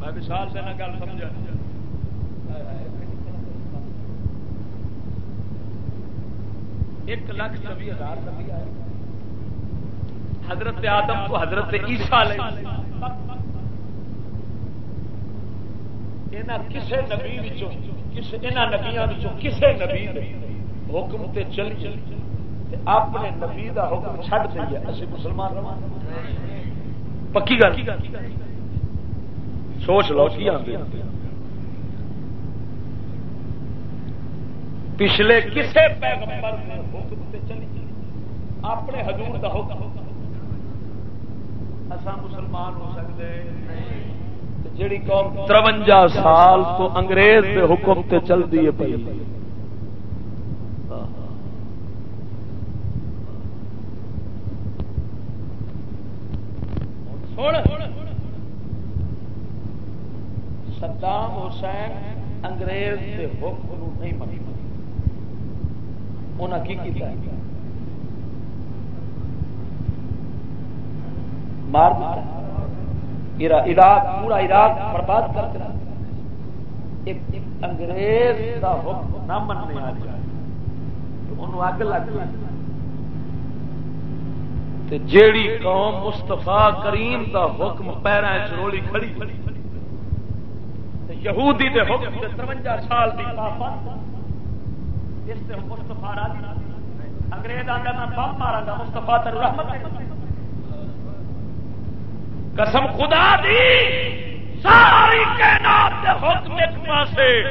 میں مثال دینا، گل سمجھا۔ ایک لاکھ نبی ہزار نبی آئے۔ حضرت آدم کو حضرت عیسیٰ لے کسے نبی یہاں نبیا کسے نبی حکم تے چلی اپنے نبی دا حکم چھڈ دئیے اسی مسلمان رہا پکی گل سوچ لو کی آدھے پچھلے کسے پیغمبر حکم تے چلی اپنے حضور دا حکم اصا مسلمان ہو سکتے جیڑی قوم ترونجا سال تو انگریز کے حکم تے چلتی ہے پی سدام حسین انگریز کے حکم نہیں منی۔ انہیں کی کیتا ہے؟ مار عراق پورا عراق برباد کر کے ایک انگریز کا حکم نہ مننے آ جائے۔ اگ لگ تے جیڑی قوم مستفا کریم دا حکم پیرا چرولی کھڑی یہودی دے حکم دے ترونجا سال دی اس مستفا انگریز آتا میں بم مارا گا مستفا تر رحمت قسم خدا دی، ساری کائنات دے حکم ایک پاسے،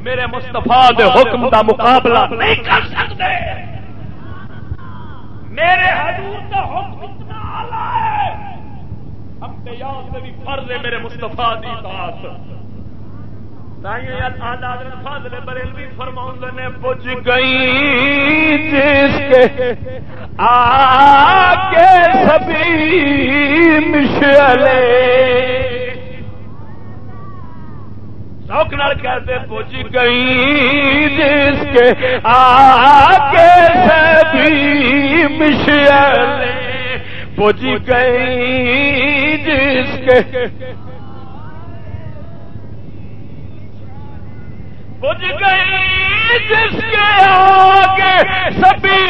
میرے مستفا دے حکم دا مقابلہ نہیں کر سکتے۔ میرے حضور دا حکم اتنا اعلی ہے۔ ہم پہ یاد میں بھی فرض ہے میرے مستفا دی بات فرماؤں نے پوچھ گئی جس کے آ کے سبھی مشلے شوق نال کہتے پوچھ گئی جس کے آ کے سبھی مشلے پوچھ گئی جس کے بج گئی جس کے آگے سبھی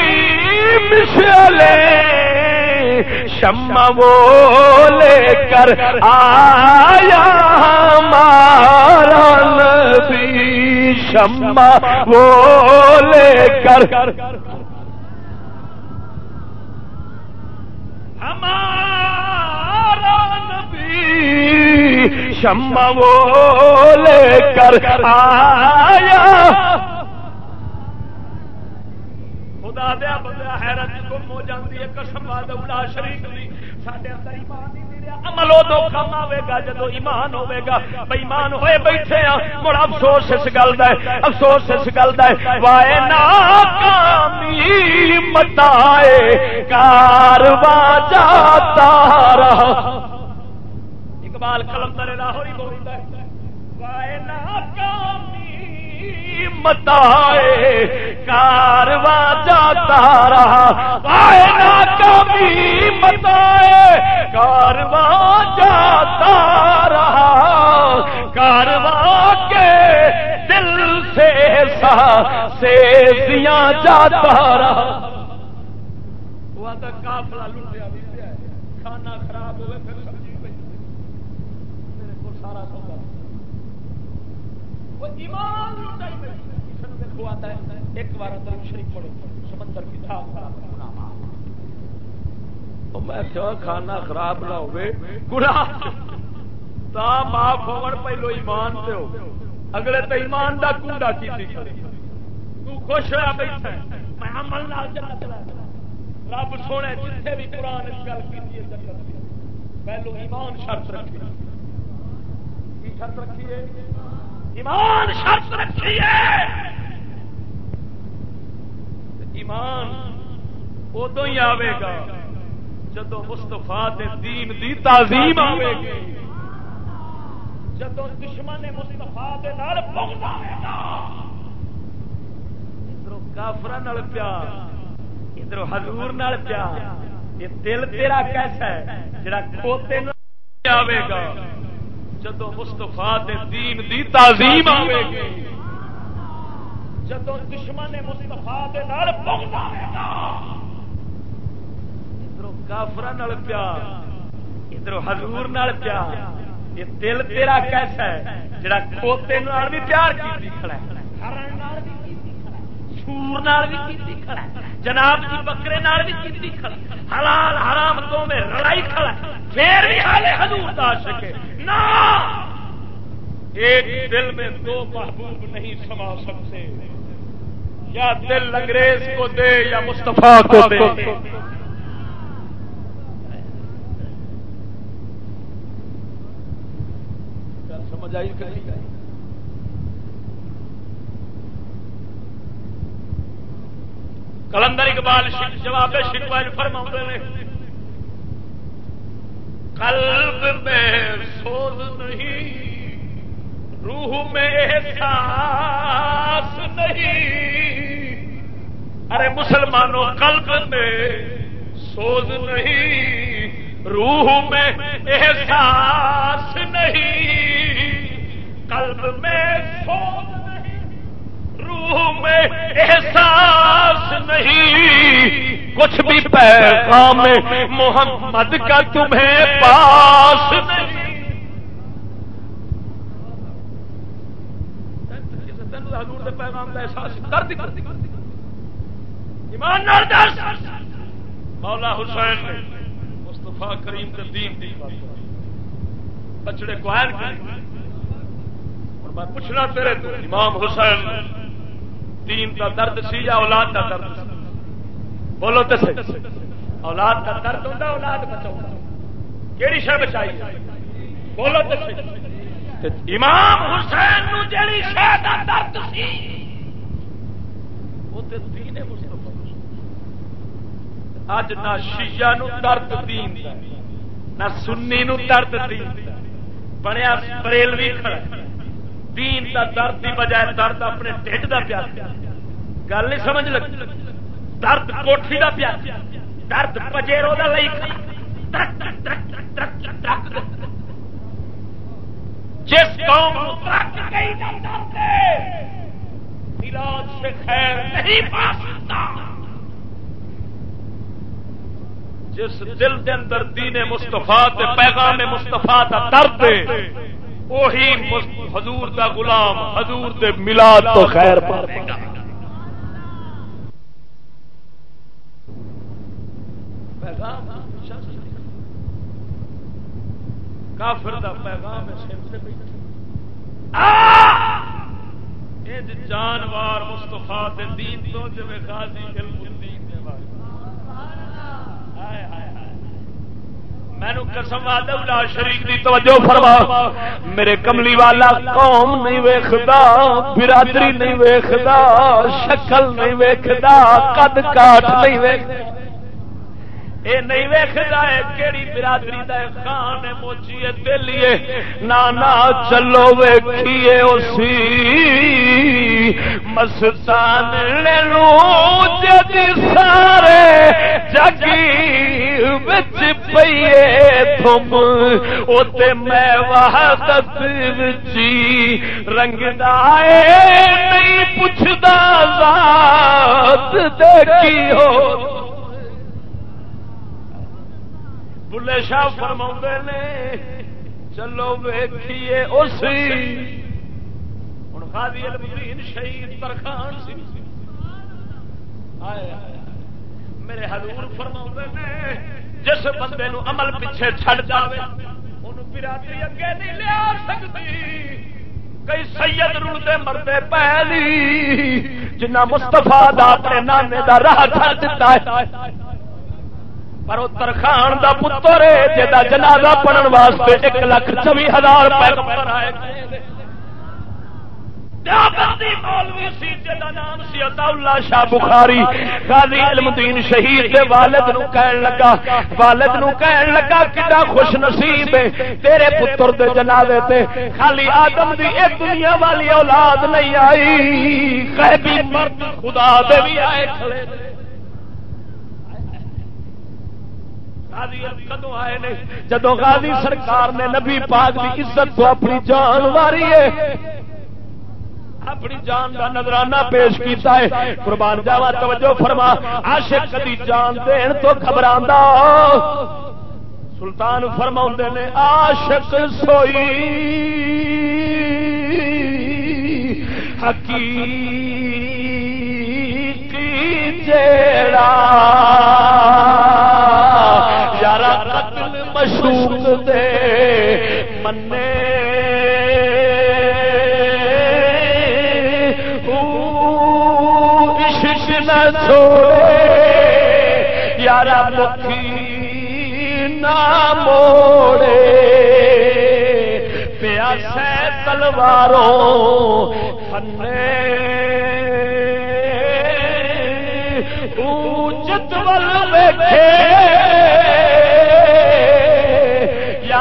مشلے شم وہ لے کر آیا ہمارا نبی شما وہ لے کر شما وہ لے کر آیا۔ خدا دیا بندہ حیرت گم ہو جاتی ہے، قسم اڑا شریف سڈے اندر ایمان عمل ادو کم آئے گا ایمان ہوے گا بےمان ہوئے بیٹھے ہاں۔ آ افسوس اس گل کا افسوس اس گل کا وائے ناکامی متائے جاتا رہا اقبال کلندر لاہور ہی بولتا ہے۔ متائے کارواں جاتا رہا کبھی متائے کارواں جاتا رہا کارواں کے دل سے سا، سے جاتا رہا وہ تو کافلا لٹیا کھانا خراب ہوئے پھر۔ سارا کچھ وہ ایمان دیکھو، آتا ہے، ایک بار شریف پڑھو۔ سمندر کی میں کیا کھانا خراب نہ ہوئے۔ گناہ۔ تا معاف ہون پہلو ایمان سے ہو۔ اگلے تو ایمان دا کنڈا کی تو خوش ہوا بیٹھا میں عمل نہ جنت رب سونے جتنے بھی قرآن اس گل کی پہلو ایمان شرط رکھی شرط رکھیے۔ ایمان شرط رکھیے۔ ایمان ادو ہی آئے گا جدو مستفا دین دی تعظیم آئے گی۔ جدو دشمن مستفا ادھر کافر پیار ادھر ہزور پیار یہ دل تیرا کیسا ہے؟ جڑا کھوتے آئے گا۔ جدو مستفا دین دی تعظیم آئے گی جدو دشمن مستفا ادھر کافر پیار ادھر ہزور پیار۔ یہ دل تیرا کیسا ہے؟ جڑا کھوتے بھی پیار کی کھڑا ہے سور بھی کھڑا جناب جی بکرے بھی کھڑا حلال حرام تو میں لڑائی کھڑا پھر بھی حال حضور دا سکے نہ! ایک دل میں دو محبوب نہیں سما سکتے۔ یا دل انگریز کو دے یا مصطفیٰ کو دے۔ سمجھ آئی کلندر اقبال جواب شکوائل فرما نے۔ قلب میں سوز نہیں، روح میں احساس نہیں۔ ارے مسلمانوں، قلب میں سوز نہیں، روح میں احساس نہیں۔ قلب میں سوز نہیں روح میں احساس نہیں، کچھ بھی پیغام محمد کا تمہیں پاس نہیں۔ پیغام کا احساس مولا حسین نے مستفا کریم کے دین دی بچڑے کو میں پوچھنا تیرے تو، امام حسین، دین کا درد سی یا اولاد کا درد بولو تو اولاد کا درد ہوتا اولاد بچاؤ کہڑی شہ بچائی بولو تو امام حسین جیڑی شہ کا درد سی وہ تو دین اج نہ شیشا نو درد دین نہ سنی نو درد دین بنیا بریلوی کھڑا دین دا درد کی بجائے درد اپنے ٹھڈ کا پیا۔ گل نہیں سمجھ لگ۔ درد کوٹھی کا پیا۔ درد پجیرو کا لئی۔ جس قوم علاج سے خیر نہیں پا سکتا۔ جس دل کے اندر دین مستفا پیغام مستفا کا درد وہی حضور دا غلام، حضور دے ملاد تو خیر پاوے گا کافر دا پیغام جانوار مستفا دین تو جی غازی علم الدین دے ہائے ہائے مینو قسم والا شریف کی توجہ فرما۔ میرے کملی والا قوم نہیں ویکھدا، برادری نہیں ویکھدا، شکل نہیں ویکھدا، قد کاٹ نہیں ویکھدا۔ اے نہیں ویکھدا ہے کیڑی برادری دا خان موچی دلیے نانا چلو ویکھیے اسی مستان لو جد سارے جگی بچ پیے تم اوتے میں وحدت وچی رنگ دائے نہیں پوچھدا ذات دیکھی ہو۔ بلے شاہ فرما نے، چلو ویکھیے اسی۔ ہوں خادی المدین شہید ترخان سی۔ میرے حضور فرما نے، جس بندے نو عمل پیچھے چھڑ جائے ان برادری اگے نہیں لیا سکتی کئی سید رڑتے مرتے پہلی، جنہ مستفا اپنے نانے دا راہ چھڑ دیتا ہے۔ پر وہ ترخان کا پتر ہے جا جنازہ پڑھن واسطے ایک لاکھ چوبی ہزار شاہ بخاری۔ شہید والد نو کہن لگا، والد نو کہن لگا کتا خوش نصیب ہے۔ تیرے پتر دے جنازے تے خالی آدم دی ایک دنیا والی اولاد نہیں آئی۔ مرد خدا دے بھی آئے کھڑے۔ کدو آئے نے؟ جدو غازی سرکار نے نبی پاک کی عزت تو اپنی جان ماری ہے، اپنی جان کا نظرانہ پیش کیتا ہے۔ قربان جاوا، توجہ فرما۔ عاشق کدی جان دین تو گھبرا سلطان فرما نے، عاشق سوئی۔ حقیقی جیڑا مشوق دے۔ منے۔ عشق نہ چھوڑے۔ یارا مکھی نہ موڑے۔ پیاس تلواروں فنے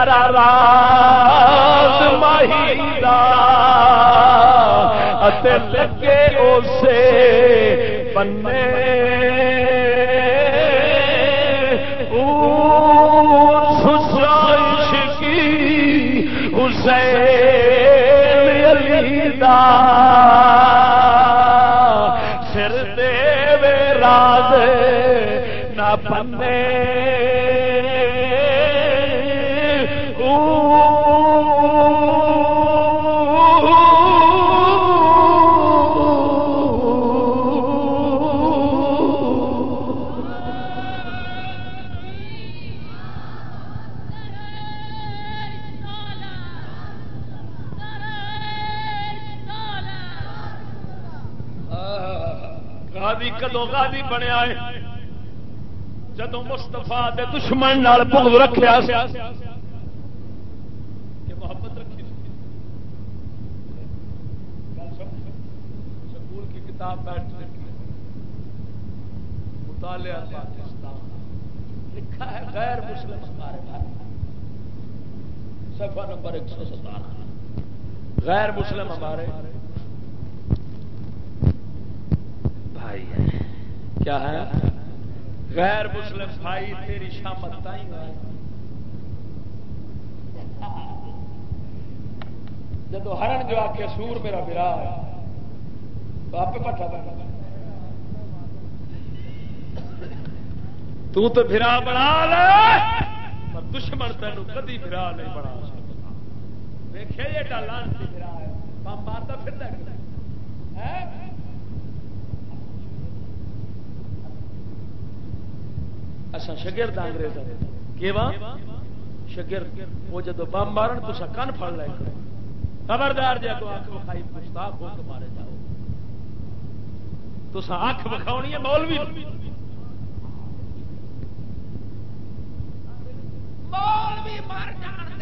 چتول بیٹھے راز لگے اسے بنے سسائش کی حسین علی دا سر دے راز نہ پنے بنیا ہے۔ جدو مستفا دشمن بغض رکھا محبت رکھی سکول کی کتاب بیٹھ مطالعہ پاکستان۔ لکھا ہے غیر مسلم ہمارے بھائی صفحہ نمبر ایک سو ستارہ غیر مسلم ہمارے۔ بھائی کیا ہے؟ غیر مسلم بھائی، تیری شامت جب ہرن جو آ کے سور میرا برا ہے۔ تو آپ پٹا تو تو برا بنا لے دشمن تین کدی برا نہیں بنا سکتا۔ دیکھے یہ ڈالان برا ہے۔ بم مارتا پھر اصا شگرد انگریز شگرد۔ وہ جدو بم مارن تو کن پڑ لے خبردار جی کو ہو کے مارے جاؤ۔ تو اک بکھاؤنی ہے مولوی۔ مولوی مار جان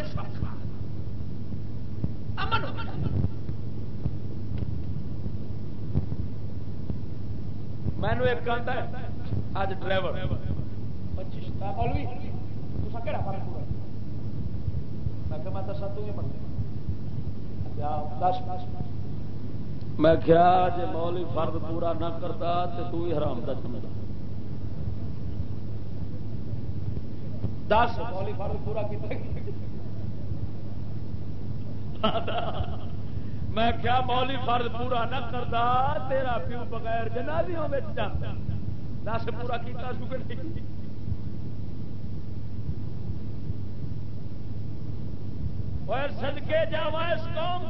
امن مینو ایک گھنٹہ اج ڈرائیور۔ میں کیا جی مولی فرد پورا نہ کرتا تو تو ہی حرام کا سمجھا دس مولی فرد پورا کیا میں کیا مولی فرد پورا نہ کرتا تیرا پیو بغیر جنازیوں میں دس پورا کیتا سو کہ جا اس قوم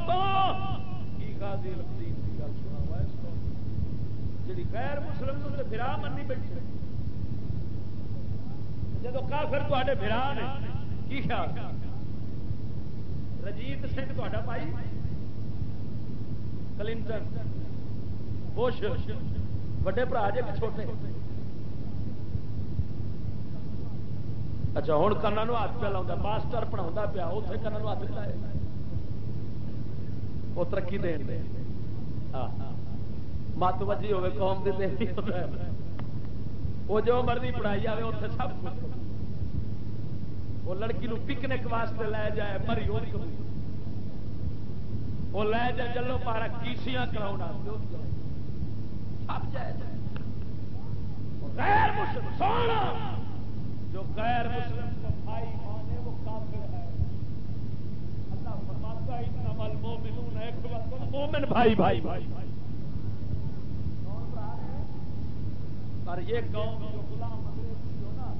جی غیر مسلم برا منی بیٹھی جب کافر تے برا نے کی خیال رجیت سنگھ تا بھائی کلنٹن بش وڈے برا جے چھوٹے اچھا ہوں کن ہاتھ پہ لا ماسٹر پڑھا پیا اتنے کن ہاتھ لائے وہ ترقی دین دے۔ ہاں، ہاں، ہاں۔ مت وجی ہوے، قوم کی دینی وہ جو مرضی پڑھائی جائے اتنے سب کچھ وہ لڑکی نو پکنک واسطے لے جائے، مری وہ لے جائے چلو پارا کیسیاں کرا سب جائے۔ غیر مسلم، سونا! جو غیر مسلم کا بھائی مانے وہ کافر ہے۔ اللہ فرماتا ہے، انما المؤمنون اخوۃ مومن بھائی بھائی بھائی اور یہ قوم جو غلام ہو نا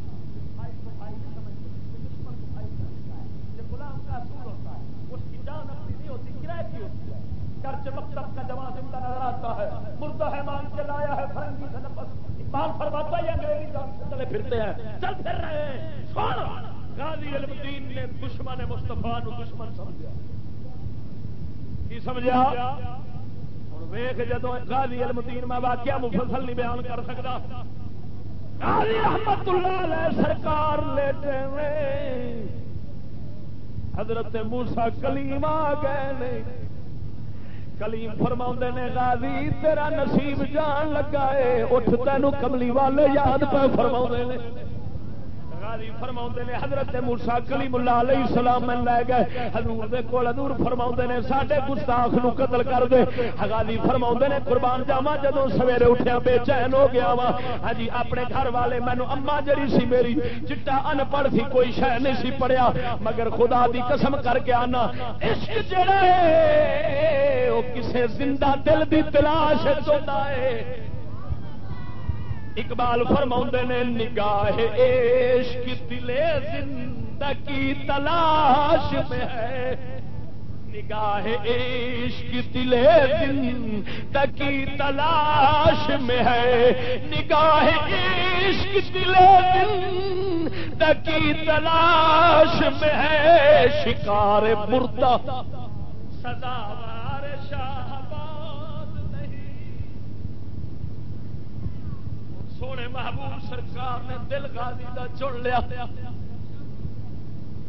بھائی کو بھائی نہیں سمجھتے دشمن کو بھائی سمجھتا ہے۔ یہ غلام کا اصول ہوتا ہے، اس کی جان اپنی نہیں ہوتی، کرایہ کی ہوتی ہے۔ چرچ مکتب کا جوان زندہ نظر آتا ہے مردہ ہے مان کے لایا ہے فرنگی سے نفس اقبال فرماتا ہے انگریزی چلے پھرتے ہیں؟ چل پھر رہے ہیں۔ سن غازی علم دین نے دشمن مصطفیٰ نو دشمن سمجھا۔ کی سمجھا؟ ہوں ویخ جدو غازی علم دین میں واقعہ مفصل نہیں بیان کر سکتا غازی رحمت اللہ علیہ سرکار لیٹے میں حضرت موسا کلیم آ گئے کلیم فرما نے غازی تیرا نصیب جان لگا ہے اٹھ تینوں کملی والے یاد پہ فرما نے۔ غازی فرما نے حضرت موسا کلیم اللہ علیہ السلام میں لے گئے۔ حضور دے کول حضور فرما نے ساڈے گستاخ نو قتل کر دے۔ غازی فرما نے قربان جاوا جدوں سویرے اٹھیا بے چین ہو گیا وا۔ ہاں جی اپنے گھر والے مینو اما جڑی سی میری چٹا ان پڑھ سی کوئی شہ نہیں سی پڑھیا۔ مگر خدا دی قسم کر کے آنا، عشق جڑا ہے وہ کسے زندہ دل دی تلاش چاہتا ہے۔ اقبال فرما نے، نگاہ عشق دلے زندگی تلاش میں ہے۔ نگاہ عشق دلے زندگی تلاش میں ہے۔ نگاہ عشق دلے زندگی تلاش میں ہے۔ شکار مردہ، سزاوار شاہباد سونے محبوب سرکار نے دل غازی دا چن لیا۔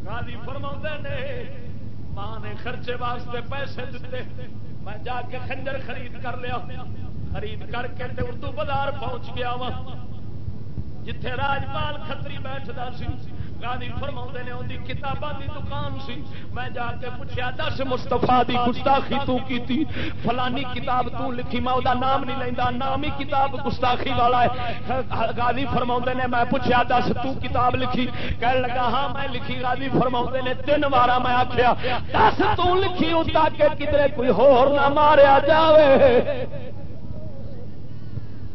غازی فرما نے، ماں نے خرچے واسطے پیسے دیتے، میں جا کے خنجر خرید کر لیا۔ خرید کر کے اردو بازار پہنچ گیا وا جتھے راجپال کھتری بیٹھتا سی۔ گاندھی فرما نے کتاباں دی دکان سی۔ میں جا کے پوچھا دس مستفا دی گستاخی تو کیتی فلانی کتاب تو لکھی، میں نام نہیں لیندا نام ہی کتاب گستاخی والا ہے۔ غازی فرما نے، میں پوچھا دس تو کتاب لکھی؟ کہنے لگا ہاں میں لکھی۔ غازی فرما نے، تین بار میں آخیا دس تو لکھی تاکہ کدھر کوئی ہور نہ ماریا جاوے؟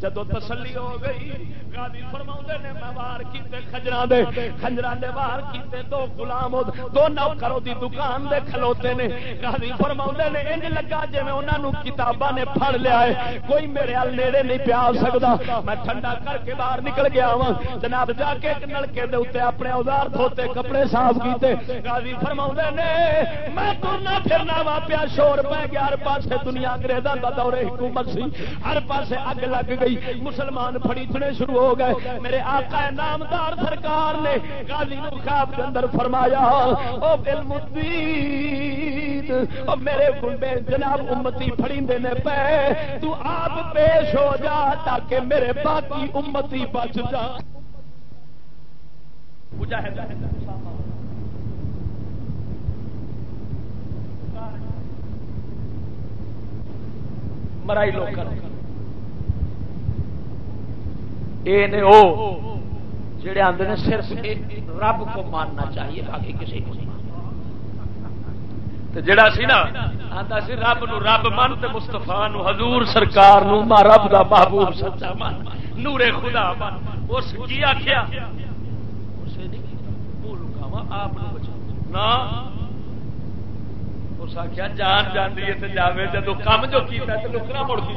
جدو تسلی ہو گئی، غازی فرماؤں نے، میں وار کیتے خجران دے خجران دے وار کیتے دو غلام دو نوکروں دی دکان دے کھلوتے نے۔ غازی فرماؤں نے، انج لگا جے میں نو کتاباں نے پھڑ لیا ہے، کوئی میرے ال نیڑے نہیں پیا سکدا۔ میں ٹھنڈا کر کے باہر نکل گیا ہوں جناب، جا کے ایک نلکے دے اوتے اپنے اوزار دھوتے، کپڑے صاف کیتے۔ غازی فرماؤں نے، میں ترنا پھرنا وا پیا، شور پہ گیا، ہر پاسے دنیا انگریزاں دا دور حکومت سی، ہر پاسے اگ لگ گئی۔ گئی۔ مسلمان پھڑیچنے شروع ہو گئے۔ میرے آقا نامدار سرکار نے غازی نو خواب کے اندر فرمایا، او علم الدین او میرے گنبے جناب امتی پھڑی دینے پہ تو آپ پیش ہو جا تاکہ میرے باقی امتی بچ جا۔ مجاہد مرائی لوگ یہ نے وہ جڑے آتے ہیں صرف رب کو ماننا چاہیے باقی کسی کو جڑا سی نا آتا سی رب نو رب من تے مستفا نو حضور سرکار نو ما رب دا محبوب سچا من، نور خدا من۔ اس کی آخیا اس آخیا جان جاندی ہے جاوے، جدو کم جو کیتا ہے تو لکنا مڑ کی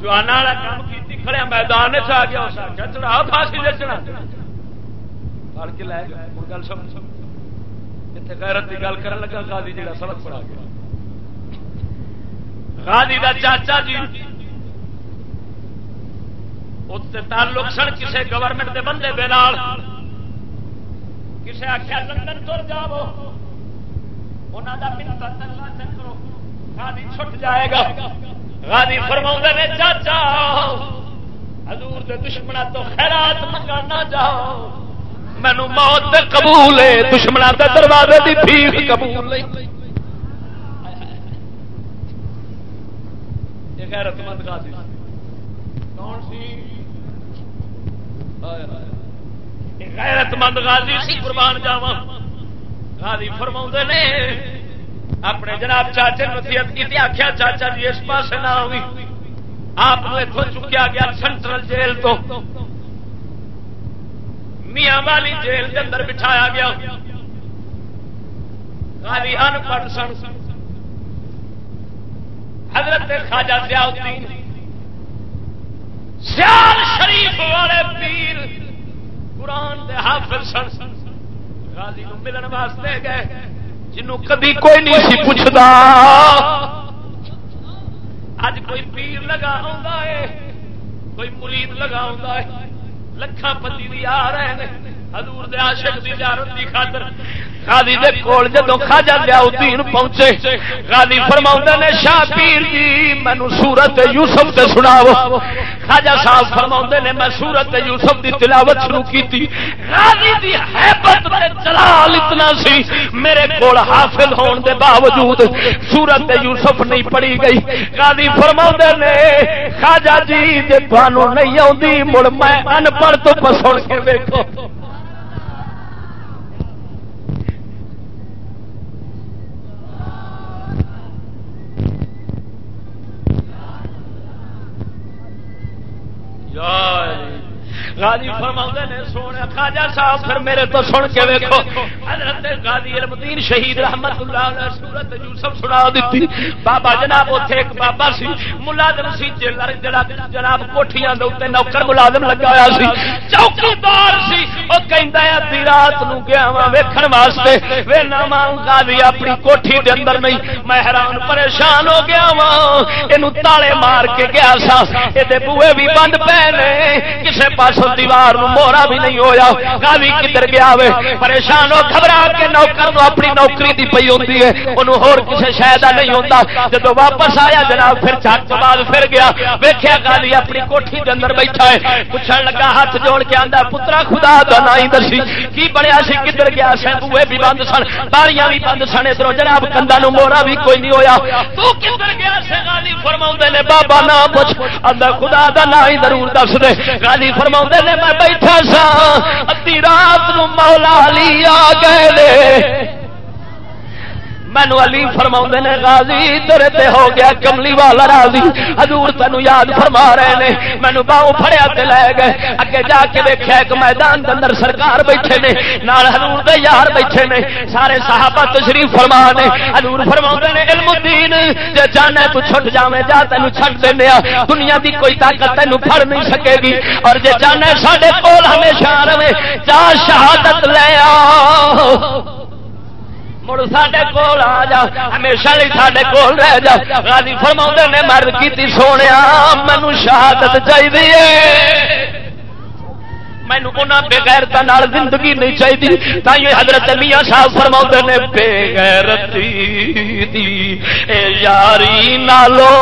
جوانا والا کام کی کھڑے میدان چ آ گیا، اس آخیا چڑھا، پھانسی دے چڑھا پڑھ کے لائے گا گل سمجھ۔ اتنے غیرت کی گل کرن لگا، غازی جڑا سبق پڑھا گیا۔ غازی دا چاچا جی اتنے تعلق سن کسے گورنمنٹ دے بندے دے نال۔ کسے آخیا لندن تر جاؤ۔ انہوں کا منتا تنگا چکرو، غازی چھٹ جائے گا۔ غازی فرما نے، چاچا، حضور دے دشمنا تو خیرات منگا نہ جاؤ۔ مینو موت قبول ہے دشمنا کے دروازے کی فیس قبول غیرت مند غازی کون سی؟ غیرت مند غازی سی، قربان جاوا غازی فرما نے اپنے جناب چاچے نصیحت کی آخیا چاچا جی اس پاس نہ ہوگی آپ اتوں چکیا گیا سینٹرل جیل تو۔ میاں والی جیل کے اندر بٹھایا گیا۔ خالی ان پڑھ سن۔ حضرت خواجہ ضیاؤدین سیال شریف والے پیر قرآن دے حافظ سن۔ غازی کو ملن واسطے گئے۔ جنوں کدی کوئی نہیں سی پوچھتا اج کوئی پیر لگا ہے، کوئی مرید لگا ہے۔ لکھان پتی بھی آ رہے ہیں۔ حضور دے عاشق دی زیارت دی خاطر۔ غازی دے کول جدو خواجہ ضیاءالدین پہنچے، غازی فرماوندا نے، شاہ پیر جی مینوں سورت یوسف تے سناو خواجہ صاحب فرماوندے نے، میں سورت یوسف دی تلاوت شروع کیتی۔ غازی دی ہیبت تے جلال اتنا سی، میرے کول حافظ ہون دے باوجود سورت یوسف نہیں پڑھی گئی۔ غازی فرماوندے نے، خواجہ جی جے تانوں نہیں اوندی مڑ میں ان پڑھ تو پسند کے ویکھو۔ জয় غازی فرما نے، سونے خاجا صاحب، پھر میرے تو سن کے ویکو حضرت غازی علمدین شہید رحمت اللہ علیہ سورت یوسف سنا دیتی۔ بابا جناب اتنے ایک بابا سی، ملازم سی، جیلر جناب کوٹیاں دے اوتے نوکر ملازم لگا ہوا سی۔ چوکیدار سی وہ کہہ ادی رات نو گیا وا ویکھن واسطے۔ وے نہ غازی اپنی کوٹھی دے اندر نہیں، میں حیران پریشان ہو گیا وا یہ تالے مار کے گیا سا۔ یہ بوئے بھی بند پے نے، کسے پاسوں دیوار مورا بھی نہیں ہویا غازی کدھر گیا وے؟ پریشان ہو، گھبرا کے نوکر نو اپنی نوکری دی پئی ہوندی ہے انہوں ہور کسے شاید نہیں ہوندا۔ جدو واپس آیا جناب، پھر چک بعد پھر گیا۔ ویکھیا غازی اپنی کوٹھی دے اندر بیٹھا ہے۔ پوچھن لگا، ہاتھ جوڑ کے آندا، پترا خدا دا نام دسی۔ کی بنیا سی؟ کدھر گیا؟ سی بوئے بھی بند سن، باریاں بھی بند سن ادھر جناب کندا نو مورا بھی کوئی نہیں ہویا۔ تو کدھر گیا؟ سی غازی فرماوندے نے، بابا نہ پوچھ۔ آندا، خدا دا نام ہی ضرور دس دے۔ غازی فرماوندے نے میں بیٹھا سا ادی رات نو مولا علی آ گئے مینو علی فرما نے غازی تیرے تے ہو گیا کملی والا راضی حضور تینو یاد فرما رہے نے مینو باؤ فڑیا تے لے گئے اگے جا کے دیکھا ایک میدان کے اندر سرکار بیٹھے نے نال حضور دے یار بیٹھے نے سارے صحابہ تشریف فرما نے حضور فرما نے علم الدین جے جانا تو چھٹ جاویں جا تینو چھٹ دینا دنیا دی کوئی طاقت تینو پھڑ نہیں سکے گی اور جے جانا ساڈے کول ہمیشہ رہے جا شہادت لے آ مڑ سڈے کول آ جا، ہمیشہ نہیں سڈے کول رہ جا۔ غازی فرما نے مرد کی سونے مینو شہادت چاہیے مینو بےغیرتا زندگی نہیں چاہیے تھی حضرت میاں صاحب فرما نے بےغیرتی یاری نالو۔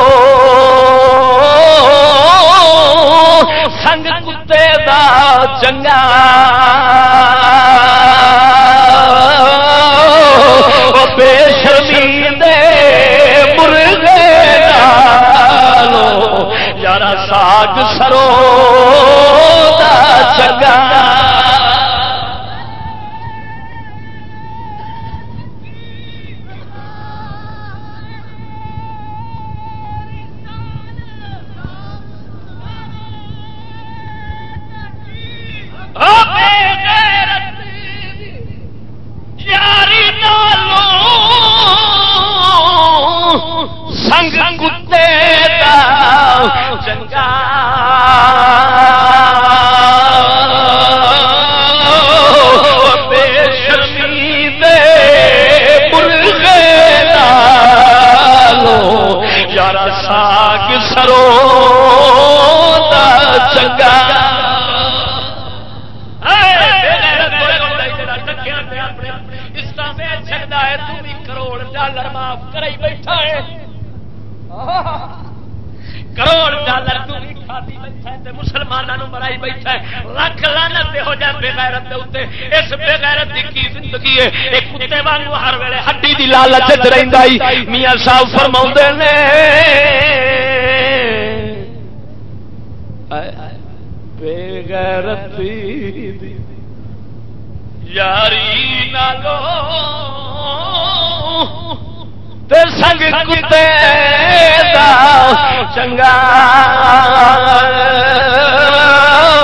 سنگ کتے دا چنگا۔ بے شرمی دے مرغے یار ساگ سرو دا چنگا۔ مسلمانوں مرائی بیٹھا ہے۔ لکھ لانت ہو جائے بے غیرت دے اوتے۔ اس بے غیرت دی کی زندگی ہے؟ ایک کتے وانگو ہر ویلے ہڈی دی لالچ وچ رہندا ہی میاں صاحب فرماوندے نے۔ بےغیرت دی۔ یاری نالو سنگ کتے دا چنگا۔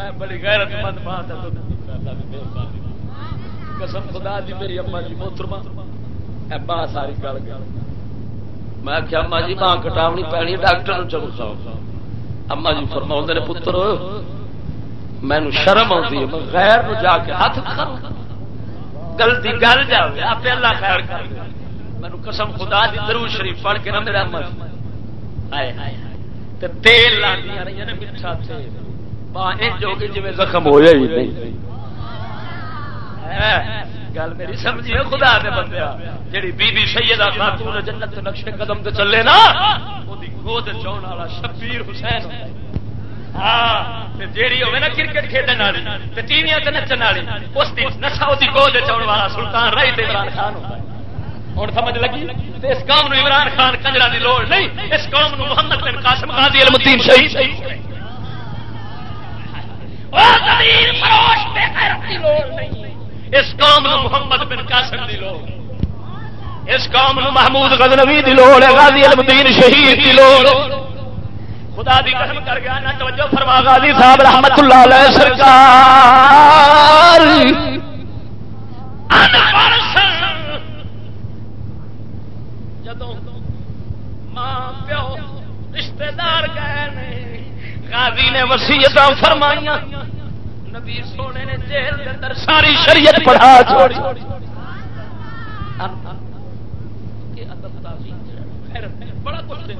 میں بڑی غیرت مند ماں بات قسم خدا دی میری اما جی محترمہ بڑا ساری گل گل میں کیا اما جی ماں کٹاونی پینی، ڈاکٹر چلو سو اما جی فرما نے، پتر مینو شرم آتی ہے، میں غیر نو جا کے ہاتھ کروں گلتی گل جائے آپ اللہ خیر کر مینو قسم خدا دی درو شریف پڑھ کے نا میرا مت جی۔ تیل لاندیاں رہی نے، میٹھا تیل۔ جی زخم ہو جائے گل میری سمجھی خدا نے بندیا جی بی بی سیدہ خاتون جنت نقشے قدم تے چلے نا گود چاؤن والا شبیر حسین جیڑی ہوے نا کرکٹ کھیلنے والی تے نچن والی اس دی نسا وہ گود چاؤن والا سلطان رہی تے عمران خان ہوں سمجھ لگی اس قوم نو عمران خان کنجرا دی لوڑ نہیں اس قوم نو محمد بن قاسم غازی المدین شہید اس قوم نو محمد بن قاسم دی لوڑ۔ اس قوم نو محمود غزنوی دی لوڑ ہے غازی المدین شہید دی لوڑ۔ خدا دی قسم کر گیا نہ توجہ فرما، غازی صاحب رحمت اللہ علیہ سرکار۔ جدوں ماں پیو رشتہ دار گئے غازی نے وسیعت فرمائیاں۔ نبی سونے نے جیل کے اندر ساری شریعت پڑھا چھوڑی۔ بڑا کچھ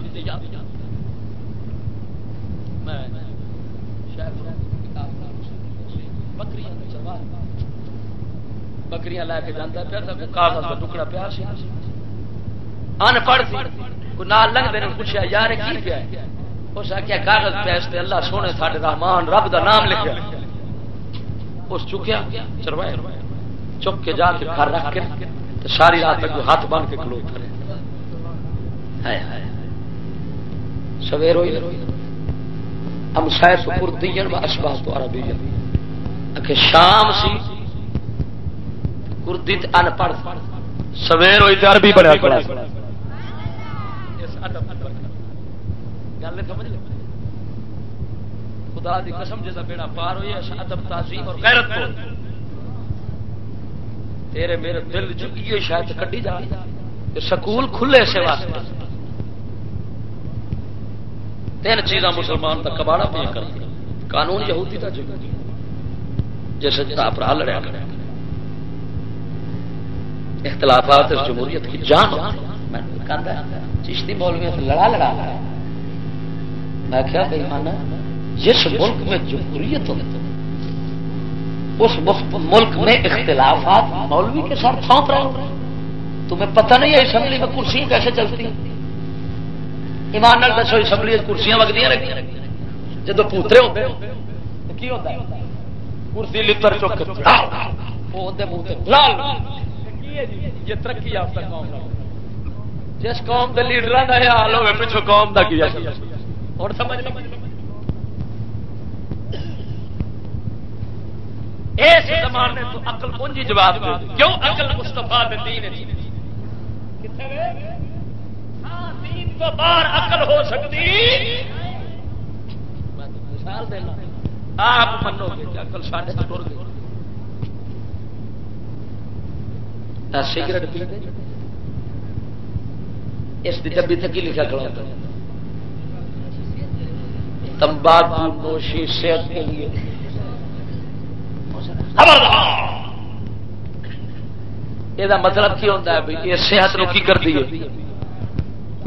بکریاں لے کے جانا پیا کاغذ کا ٹکڑا پیا ان پڑھ نال لگتے پوچھا یار کی پیا اس آخیا کاغذ پیس پہ اللہ سونے ساڈے رحمان، رب دا نام لکھا اس چکیا چروائے چک کے جا کے گھر رکھ کے ساری رات تک ہاتھ بن کے کلو کرے سویر ہوئی۔ ہم شاید سکر دین و اشباہ تو عربی کہ شام سی، کردی ان پڑھ سویر ہوئی عربی بڑا گل سمجھ خدا دی قسم جیسا بیڑا پار ہوئی ادب، تعظیم اور غیرت کو۔ تیرے میرے دل چکی شاید کٹی جا سکول کھلے سے واسطے۔ تین چیزاں مسلمان کا کباڑا پہ کر قانون یہودی کا جگہ جیسے آپ رہا لڑیا کرے اختلافات جمہوریت کی جان چشتی مولوی سے لڑا لڑا۔ میں کیا بھائی مانا جس ملک میں جمہوریت ہو اس ملک میں اختلافات مولوی کے ساتھ تھوپ رہے ہو تمہیں پتہ نہیں ہے اسمبلی میں کرسیاں کیسے چلتی ایمان نال دسو اسمبلی کرسیاں وگدیا رکھی جب پوترے ہوتے کی ہوتا ہے؟ کرسی لتر چک یہ ترقی یافتہ قوم جس قوم کے لیڈر کا حال ہوئے پچھو قوم کا کیا؟ اور سمجھ اس زمانے تو اقل پونجی جواب دے؟ کیوں اقل مستفا دین ہاں، دین تو باہر اقل ہو سکتی۔ مثال دینا۔ آپ منو گے کہ اقل ساڈے تو ٹر گئی۔ سگریٹ پی اس کی ڈبی تک لکھا کھڑا تمباکو نوشی صحت کے لیے۔ یہ مطلب کی ہوتا ہے یہ صحت نو کی کر دیے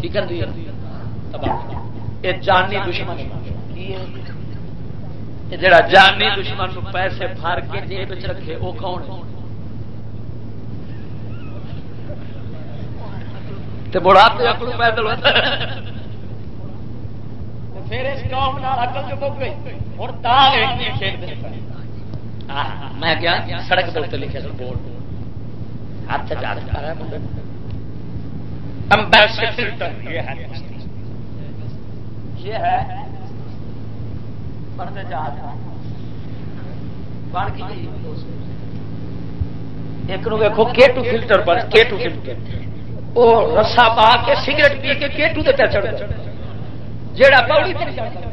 کی کر دیے یہ جانی دشمن۔ جڑا جانی دشمن پیسے بھر کے جیب رکھے، وہ کون بڑھاپے اکلو پیدل ہوتا پھر اس قوم اکل جو گئی میں کیا؟ سڑک کے لکھے سر بورڈ۔ ہاتھ چار یہ ہے۔ جی۔ ایک نو ویکو کے ٹو فلٹر پر کے ٹو فلٹر وہ رسا پا کے سگریٹ پی کے کے ٹو دے چڑھ جیڑا پوڑی تے چڑھتا۔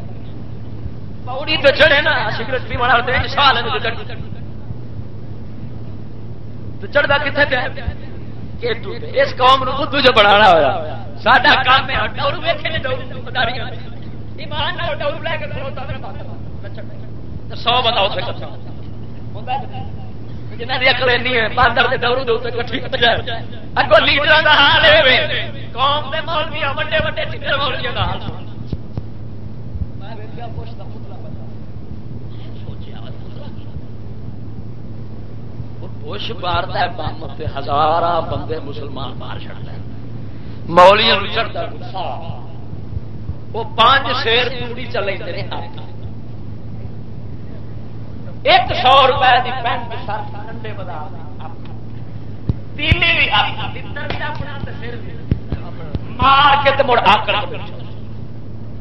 پوڑی تو چڑھے نا، سگریٹ پی والا ہوتے سال چڑھتا کتنے پہ اس قوم نو بدھو جو بنا ہوا ساڈا کام ہے سو بندہ اتنے کٹھا۔ جنہ کی اکل این ہے، باندر کے ڈورو دے کٹھی اگو لیڈر کا حال ہے قوم کے مولوی وڈے وڈے مولوی کا حال پوش مارتا ہے بم ہزار بندے مسلمان مار چڑھتا ہے مولیاں چڑھتا وہ پانچ شیر پوری چلے ہاتھ۔ ایک سو روپئے کی پینٹ شرٹ ٹھنڈے بتا مار کے مڑ آکڑ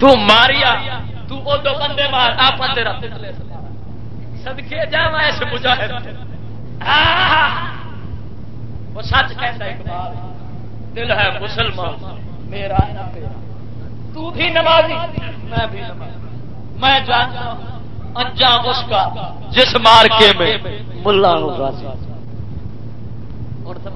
تو ماریا، تو دو بندے مار آپ سدکے جا میں مجاہد وہ سچ کہتا اقبال، دل ہے مسلمان، میرا تو بھی نمازی، میں بھی نمازی۔ میں جانتا ہوں انجام اس کا جس مار کے میں ملا ہوگا اور تم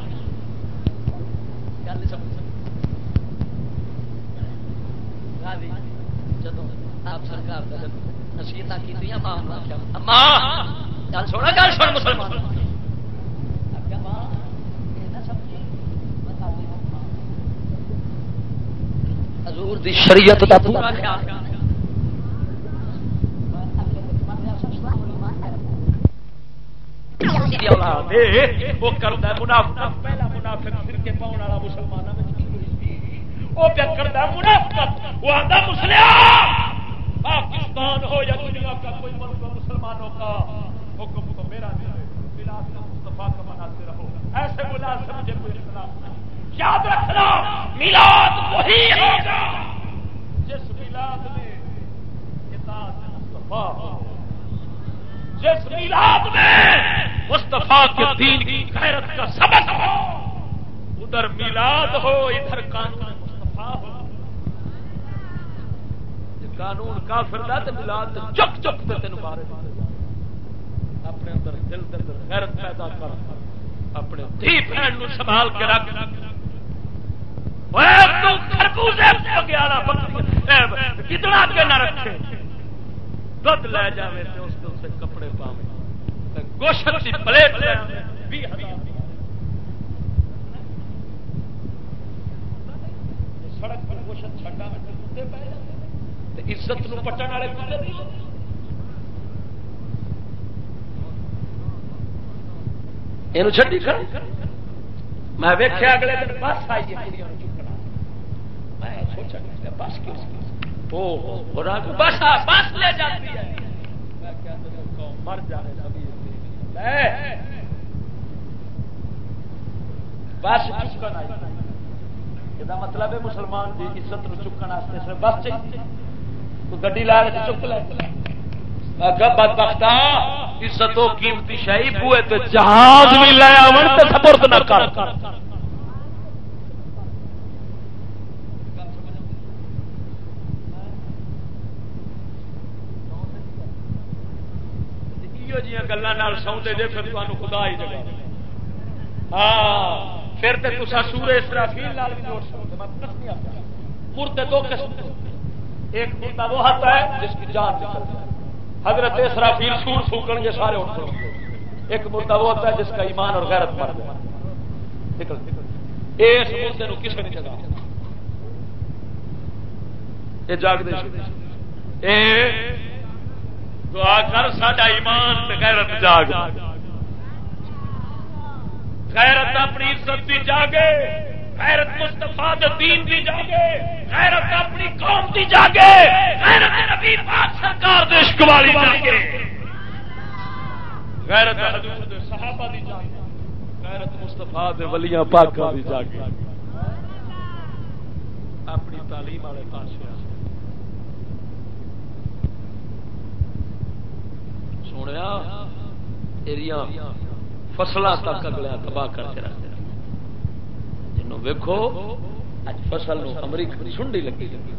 شاہد صحیح نصیحت کی ماں سونا گل سن مسلمان! حضور دی شریعت دا پورا خیال۔ وہ کرتا ہے منافق پہلا منافق پھر کے پاؤں والا مسلمانوں میں وہ پہ کرتا ہے منافقت وہ آتا مسلم! پاکستان ہو یا دنیا کا کوئی ملک مسلمانوں کا حکم تو میرا نہیں ہے۔ مصطفیٰ کا مناتے رہو۔ ایسے بلا سمجھے کوئی اختلاف نہیں۔ یاد رکھنا میلاد وہی ہوگا۔ جس میلاد میں اطاعت مصطفیٰ ہو، جس میلاد میں مستفا کے دین کی غیرت کا سبق ہو، ادھر میلاد ہو، ادھر قانون مستفا ہو۔ قانون کافر دا تے ملاد چک چک تے تینوں مارے اپنے اندر دل دل غیرت پیدا کر۔ اپنے دھی بہن نو سنبھال کے رکھ۔ کتنا کے نہ رکھے۔ دھد لے جائے اس کپڑے پاوے۔ گوشت پلیٹ لے سڑک پر گوشت چھڈا عزت نو پٹن والے یہ چڈی کر میں ویکیا اگلے دن بس آئی بس بس لے جاتی ہے۔ مر جانے بس چکن یہ مطلب ہے مسلمان کی عزت چکن صرف بس چاہیے۔ گی لا کے چک لے۔ عزت قیمتی شاہی، بوئے تو جہاز بھی لے آن سپرد نہ کر۔ گلوں سوندے جی پھر تمہیں خدا ہی جگہ ہاں پھر تو سورے اسرافیل بھی جوڑ سکتے دو قسم ایک مردہ وہ ہاتھ ہے جس کی جان نکل جائے۔ حضرت اسرافیل سور پھونکن گے سارے اٹھ کر ایک مردہ وہ ہوتا ہے جس کا ایمان اور غیرت مر گیا نکل۔ اس مردے نو کسی نہیں جگہ۔ یہ جاگ دے دعا کر ساڈا ایمان غیرت جاگ۔ غیرت اپنی عزت بھی جاگے۔ غیرت مستفا دین بھی جاگے۔ غیرت اپنی قوم بھی جاگے، غیرت نبی پاک سرکار دشک والی جاگے۔ غیرت حضور دے صحابہ دی جاگے، غیرت مستفا دے ولیاں پاکاں دی جاگے۔ اپنی تعلیم والے پاس سونے فصل تک اگلے تباہ کر کے رکھ جنوں ویکو اج فصل امریکہ کی سنڈی لگی لگی۔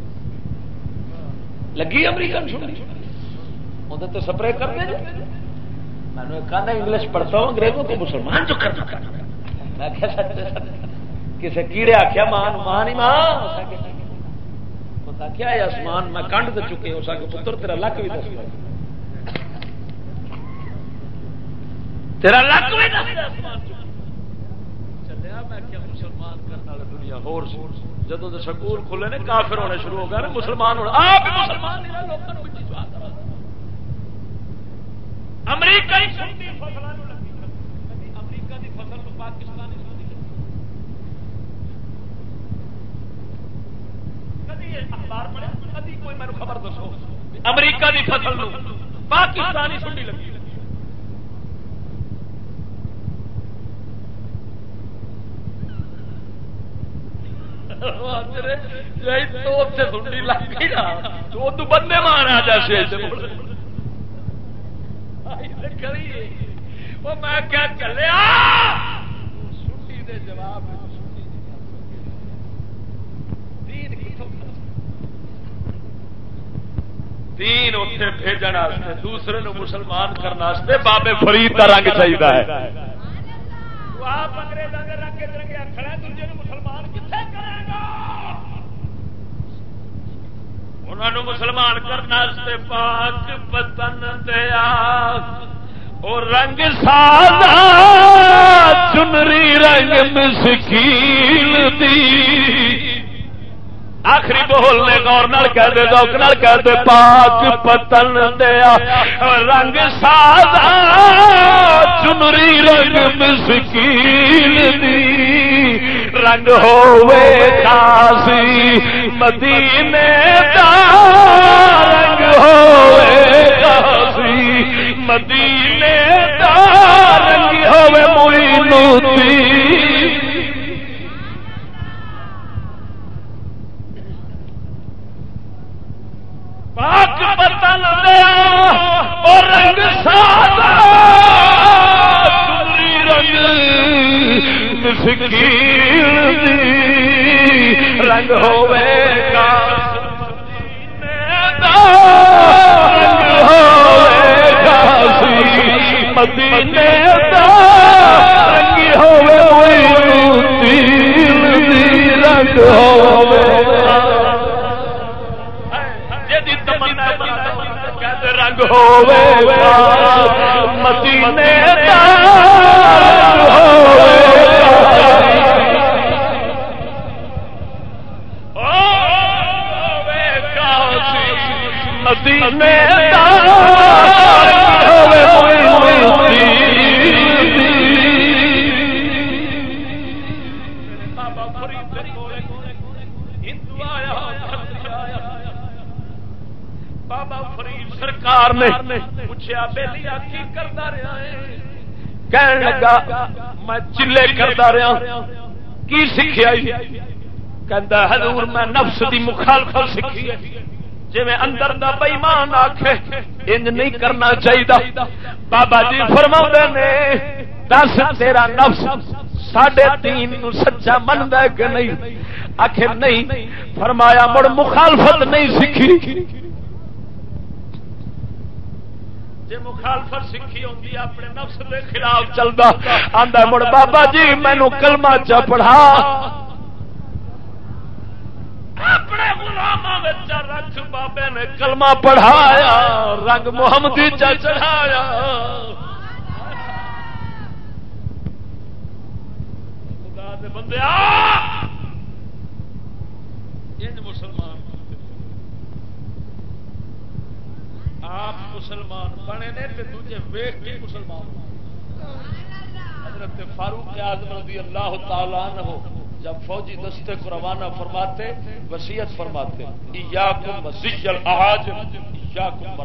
لگی امریکہ سنڈی وہ تو سپرے کر دے میں نے کہا انگلش پڑھتا ہوں، انگریزوں کو مسلمان جو کرتا میں کسی کیڑے آخیا مان مان ہی مان کیا ہے آسمان؟ میں کنڈ دے چکے ہو سکے پتر، تیرا لک بھی دس۔ تیرا لک بھی چلیا میں کیا مسلمان کرنے والا دنیا ہور جدو تو سکول کھلے نے کافر ہونے شروع ہو گئے مسلمان ہونا آپ مسلمان امریکہ امریکہ کی فصل تو پاکستان اخبار پڑھے کدی کوئی مینو خبر دسو۔ امریکہ کی فصل پاکستانی سنڈی لگی۔ بندے مارا جیسے میں کیا چلیا جواب دین اتنے بھیجنے دوسرے نو مسلمان کرنے بابے فرید کا رنگ چاہیے ہے آپ انگریزوں کے رنگ رنگے کھڑے دوجے مسلمان کتنے کرے گا انہوں مسلمان کرنے پاک پتن دیا اور رنگ سادہ چنری رنگ مسکیل دی آخری بولنے گور نال کہہ دے دوک نال کہہ دے، پاک پتن دیا رنگ سادہ چنری رنگ مسکیل دی۔ رنگ ہوے خاصی مدینے دا رنگ ہوے خاصی مدینے دا رنگ ہوے موئی پاک برتن لیا اور رنگ سادہ رنگ فکیر رنگ ہوے گا۔ رنگ ہوے گا مدینے دا رنگ ہوے رنگ ہوے رنگ ہوے مدینے مدینے سرکار نے پوچھا بہلی کی کرتا رہا ہے کہنے لگا میں چلے کرتا رہا کی سیکھا کہ حضور میں نفس دی مخالفت سیکھی جی میں اندر دا بےمان آخ انج نہیں کرنا چاہیے بابا جی فرما نے دس تیرا نفس ساڈے تین سچا منتا کہ نہیں آخر نہیں فرمایا مڑ مخالفت نہیں سیکھی جی مخالفت سیکھی ہوتی اپنے نفس کے خلاف چلتا آدھا مڑ بابا جی مینو کلما چا پڑھا۔ اپنے گلام رکھ بابے نے کلمہ پڑھایا، رنگ محمدی چا چڑھایا۔ بندے مسلمان آپ مسلمان بنے نے دوجے ویخ کے مسلمان حضرت فاروق اعظم رضی اللہ تعالیٰ عنہ جب فوجی دستے کو روانہ فرماتے وسیعت فرماتے، ایاکم ایاکم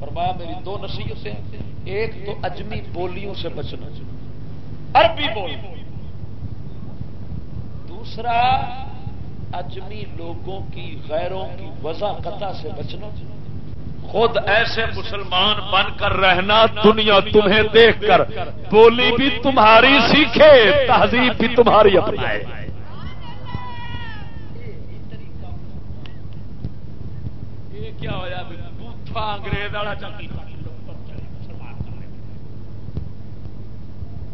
فرمایا، میری دو نصیحتیں، ایک تو اجمی بولیوں سے بچنا، عربی بول۔ دوسرا، اجمی لوگوں کی غیروں کی وضع سے بچنا۔ خود ایسے مسلمان بن کر رہنا دنیا تمہیں دیکھ کر، بولی بھی تمہاری سیکھے، تہذیب بھی تمہاری اپنائے۔ کیا ہوا انگریز والا چکی۔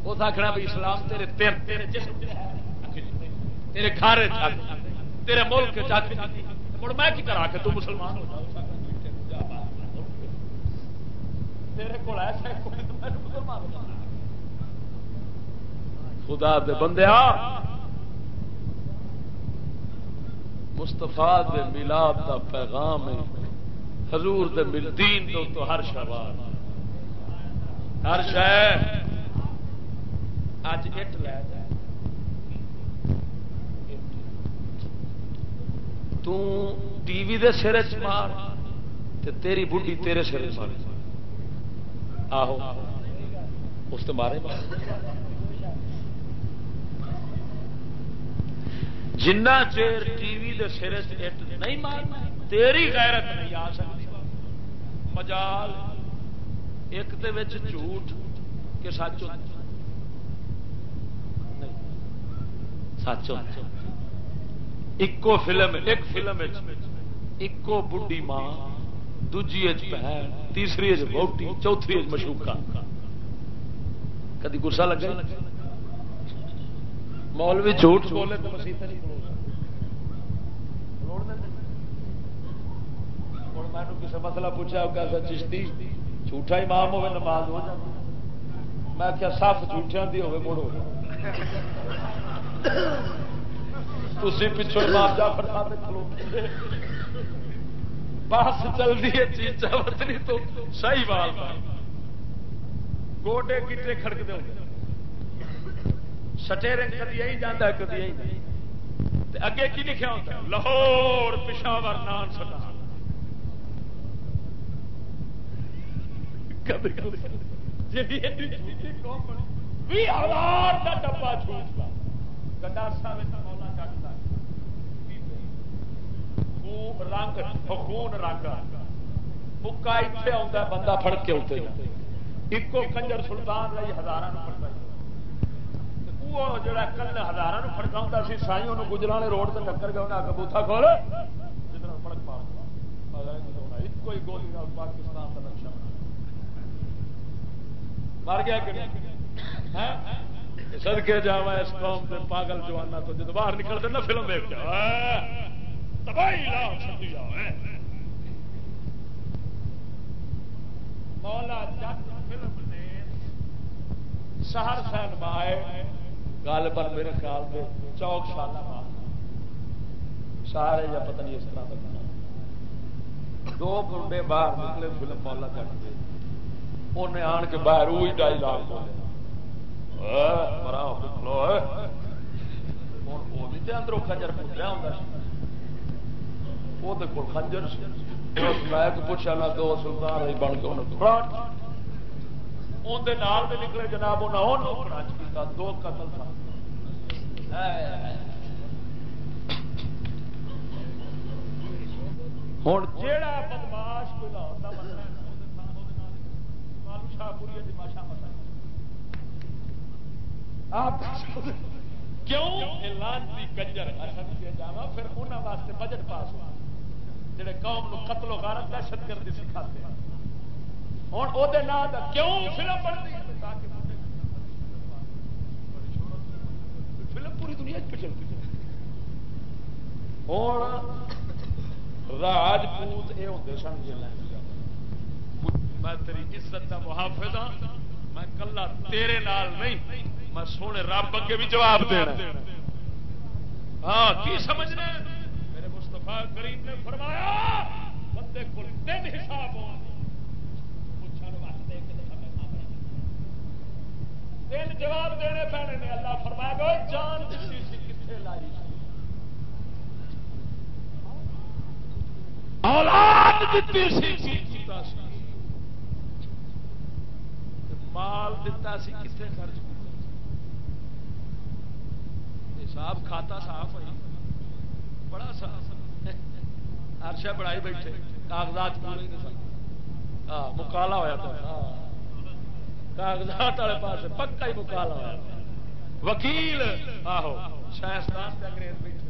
اس آخنا بھی اسلام تیرے تیرے گھر تیرے ملک مڑ میں کی کرا کے تو مسلمان ہو جاؤ۔ خدا دے بندے مستفا دے ملاد دا پیغام ہے۔ حضور دے دین تو, تو ہر شہر ہر شہر۔ اج اٹ لے جائے ٹی وی دے سر چ مار تیری بڈی تیرے سر چ مار۔ آہو۔ اس تو مارے جنہ چیر ٹی وی دے سر نہیں مارنا تیری غیرت نہیں آ سکتی۔ مجال ایک دے وچ جھوٹ کہ سچ سچ ایکو فلم، ایک فلم ایکو بڈی ماں دوجی بہن، تیسری بوٹی چوتھی مشوقہ کدی گسا لگا مولوی جھوٹ بولے تو میں کسی مسئلہ پوچھا کیسا چشتی، جھوٹا امام ہوئے نماز ہو جائے میں کیا صف جھوٹیاں دی ہوئے مڑ ہو تھی پچھو امام جا فرما کھلو۔ بس چلتی ہے چیچا وطنی تو صحیح بال گوڈے کٹے کھڑک دے سٹیرے کدی آئی جانا کدی آئی اگے کی لکھا ہوتا لاہور پشاور نان سٹا۔ ہزار کا ڈبا چھوٹ گڈاسا مولا رنگ خون رنگ مکا اتنے آتا بندہ فڑ کے اتنے ایکو کنجر سلطان رہی ہزار جڑا کل ہزار فڑکا سی گجرا روڈ سے ٹکر گیا انہیں کھول فڑک پا ایک ہی گولی پاکستان کا نقشہ مر گیا کہ سدکے جا اس قوم کے پاگل جوانا تو جب باہر نکلتے نا فلم دیکھ تباہی لا جاؤ مولا جٹ فلم نے سہر سین مائے گل پر میرے خیال میں چوک شالا سارے یا پتہ نہیں اس طرح کا دو گنڈے باہر نکلے، فلم مولا جٹ کے انہیں آن کے باہر وہی ڈائی لاگ بولے مرا ہو وہ بھی اندروں خجر پوچھا ہوں وہ خنجر میں پوچھا نہ دو سلطان رہی بن کے اندر نکلے جناب انہیں دو قتل تھا۔ ہوں جا بدماش کوئی لاہور شاہ پوری آپ کیوں؟ لانتی کنجر اچھا جاوا پھر انہوں واسطے بجٹ پاس ہوا۔ جڑے قوم نو قتل و غارت دہشت گردی سکھاتے ہیں۔ ہوں وہ کیوں فلم بنتی فلم پوری دنیا چلتی ہوں راجپوت یہ ہوتے سن میں تیری عزت کا محافظ ہاں۔ میں کلا تیرے نال نہیں، میں سونے رب اگے بھی جواب دینا ہاں کی سمجھنا کریم نے فرمایا، بندے کو تین حساب تین جواب دینے پینے نے اللہ فرمایا گا جان دیتی سی کتنے لائی اولاد دیتی سی مال دتا سی کتنے خرچ حساب کھاتا صاف ہوئی۔ بڑا صاف۔ ہر بڑائی بیٹھے، کاغذات ہاں، مکالا ہوا تھا ہاں۔ کاغذات والے پاس پکا ہی مکالا ہوا وکیل، آہو سائنسدان انگریز بیٹھے۔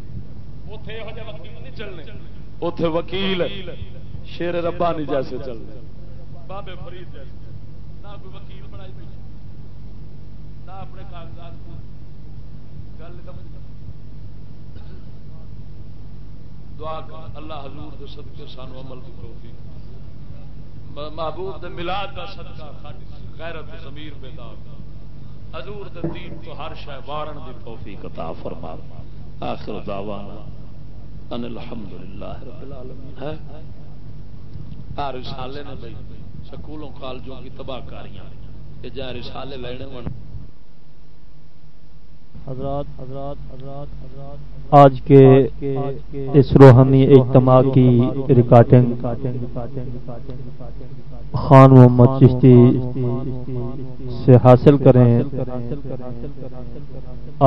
اتے یہ وکیل نہیں چلنے۔ اتے وکیل، شیر ربانی جیسے چلنے۔ بابے فرید جیسے۔ نہ کوئی وکیل بنائی بیٹھے۔ نہ اپنے کاغذات گل سمجھ دعا کر اللہ حضور دے صدقے سانو عمل کی توفیق محبوب دے میلاد دا صدقہ غیرت ضمیر بیدار حضور دے دین تو ہر شے وارن دی توفیق عطا فرما۔ آخر دعوانا ان الحمدللہ رب العالمین۔ ہے؟ ہر رسالے نے بھائی سکولوں کالجوں کی تباہ کاریاں۔ کہ جا رسالے لینے ون۔ حضرات حضرات حضرات حضرات آج کے اس روحانی اجتماع کی ریکارڈنگ خان محمد چشتی سے حاصل کریں۔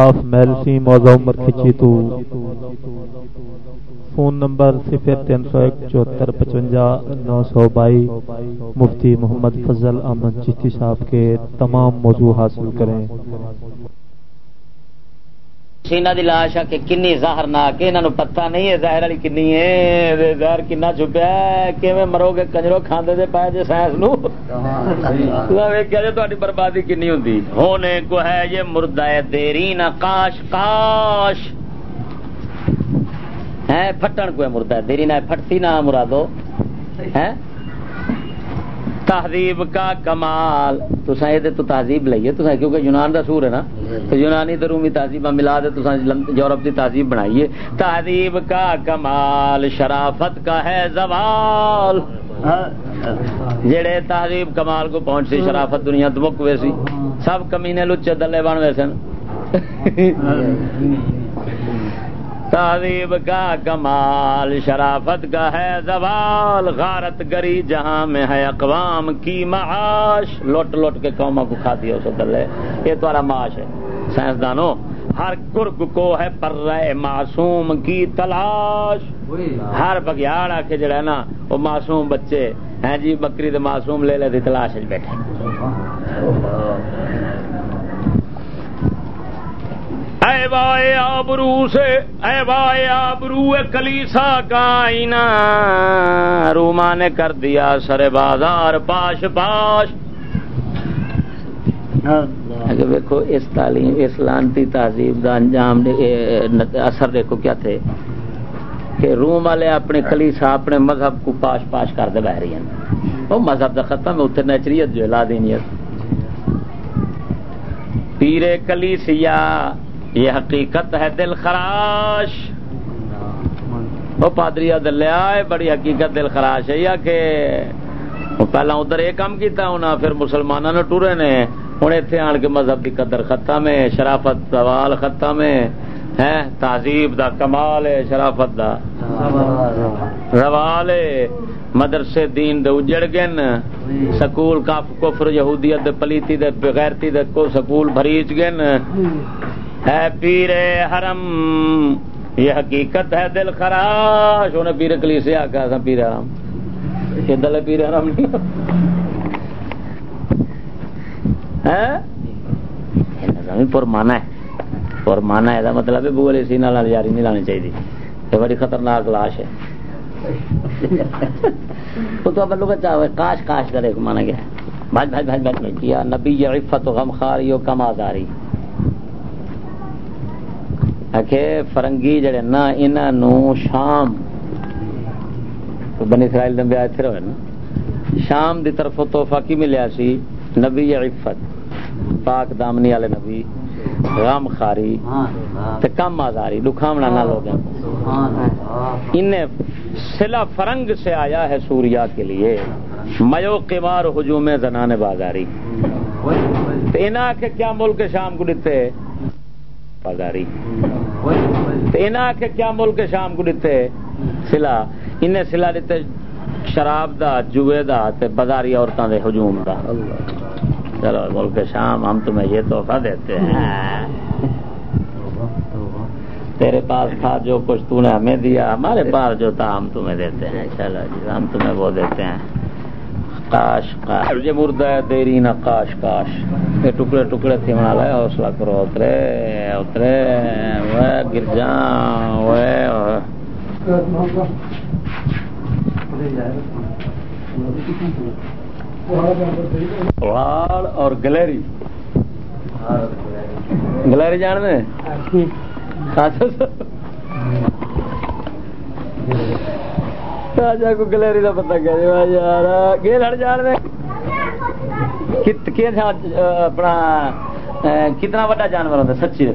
آف میلسی موضوع عمر کھچی تو فون نمبر صفر تین سو ایک چوہتر پچوجا نو سو بائی۔ مفتی محمد فضل احمد چشتی صاحب کے تمام موضوع حاصل کریں۔ سینہ دی لاش آ کہ کنی زہر نہ کے انہاں نو پتہ نہیں ہے زہر والی کنی ہے زہر کنا چھپیا ہے، کیویں مرو گے کنجرو کھاندے دے پائے جے سائنس نو؟ ویکھیا جے تہاڈی بربادی کنی ہوندی۔ ہونے کو ہے یہ مردہ دیرین، کاش کاش۔ ہے، پھٹن کو ہے مردہ دیرین، ہے پھٹتی نہ مرادو۔ ہے؟ تہذیب کا کمال۔ تو تو تہذیب لئیے تو کیونکہ یونان دا سور ہے نا، تو یونانی تو رومی تہذیب ملا دے تو یورپ کی تہذیب بنائیے۔ تہذیب کا کمال، شرافت کا ہے زوال۔ جڑے تہذیب کمال کو پہنچ سی شرافت دنیا تو مک ویسی۔ سب کمینے لچے دلے بن ویسے تعظیب کا کمال شرافت کا ہے زوال غارت گری جہاں میں ہے اقوام کی معاش۔ لوٹ لوٹ کے قوموں کو کھا دیا اسے دلے یہ تمہارا معاش ہے۔ سائنسدانوں ہر گرگ کو ہے پر رہے معصوم کی تلاش۔ ہر بگیاڑ آ کے جڑا ہے نا وہ معصوم بچے۔ ہیں جی بکری تو معصوم لے لے تلاش بیٹھے۔ اے وائے آبرو سے، اے وائے آبرو کلیسا کا آئینہ روما نے کر دیا سر بازار، پاش پاش۔ اگر دیکھو اس تعلیم، اس لانتی تہذیب کا انجام اثر دیکھو کیا تھے۔ کہ روم والے اپنے کلیسا، اپنے مذہب کو پاش پاش کر دے بہ رہی ہیں۔ وہ مذہب کا ختم ہے اتنے نیچریت جو لا دینیت۔ پیرے کلیسیا یہ حقیقت ہے دل خراش۔ وہ پادری دلیا بڑی حقیقت دل خراش ہے۔ یا کہ پہلا ادھر یہ کام کیتا ہونا پھر مسلمانوں نے ٹورے نے۔ ہوں اتنے آن کے مذہب کی قدر ختم ہے شرافت سوال ختم ہے ہے، تہذیب دا کمال ہے، شرافت دا روال ہے۔ مدرسے دین دے اجڑ گن سکول کاف کفر یہودیت دے پلیتی دے بغیرتی دے کو سکول بھریچ گن ہے پیر حرم، یہ حقیقت ہے دل خراش۔ انہیں پیر کلی سے آخا سا، پیر حرم۔ یہ دل پیر حرم نہیں پرمانا ہے؟ پرمانا ہے۔ مطلب ہے بولی سی نال جاری نہیں لانی چاہیے۔ یہ بڑی خطرناک لاش ہے۔ تو بلو کا کاش کاش کرے مانا گیا بھاج بھاج بھاج بھاج کیا نبی عفت و غم خاری و کماداری فرنگی جڑے نا انہوں شام بنی اسرائیل نے بیاہ اتنے ہوئے نا۔ شام دی طرف توحفہ کی ملیا سی؟ نبی عفت، پاک دامنی والے نبی، غم خاری تے کم آزاری دکھاونا نہ لوگ۔ انہیں سلا فرنگ سے آیا ہے سوریا کے لیے۔ میو قمار ہجوم زنان بازاری۔ آ کیا ملک شام کو دیتے؟ بازاری۔ آ کیا ملک شام کو دیتے سلا؟ انہیں سلا دیتے شراب دا جوے دا تے بازاری عورتوں دے ہجوم دا۔ چلو، ملک شام، ہم تمہیں یہ تحفہ دیتے ہیں۔ تیرے پاس تھا جو کچھ تو نے ہمیں دیا، ہمارے پاس جو تھا، ہم تمہیں دیتے ہیں۔ چلو جی ہم تمہیں وہ دیتے ہیں۔ کاش کاش یہ مردہ ہے تیری نہ کاش کاش یہ ٹکڑے ٹکڑے تھے بنا لائے حوصلہ کرو اترے اترے. وہ گر جا وہ اور گلیری. گلیری جان میں کو گلیری کا پتا کہ یار، گے لڑ جان میں اپنا کتنا بڑا جانور ہوتا سچی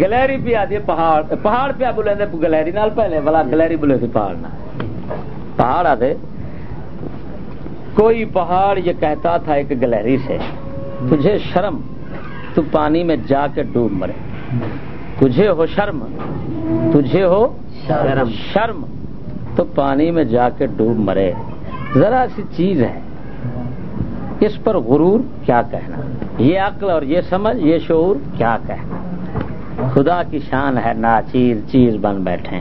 گلیری پہ آتی ہے پہاڑ پہاڑ پہ بولے گلیری نال پہلے، بلا گلیری بولے تھے پہاڑ پہاڑ آتے کوئی پہاڑ یہ کہتا تھا، ایک گلیری سے۔ تجھے شرم تو پانی میں جا کے ڈوب مرے۔ تجھے ہو شرم تجھے ہو شرم۔ شرم۔ تو پانی میں جا کے ڈوب مرے۔ ذرا سی چیز ہے۔ اس پر غرور کیا کہنا؟ یہ عقل اور یہ سمجھ یہ شعور کیا کہنا؟ خدا کی شان ہے نا چیز چیز بن بیٹھے۔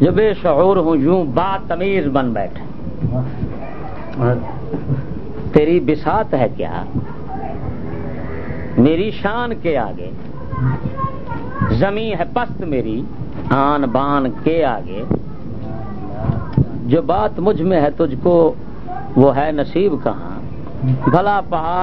جو بے شعور ہوں یوں با تمیز بن بیٹھے۔ تیری بسات ہے کیا؟ میری شان کے آگے۔ زمین ہے پست میری، آن بان کے آگے۔ جو بات مجھ میں ہے تجھ کو، وہ ہے نصیب کہاں۔ بھلا پہاڑ۔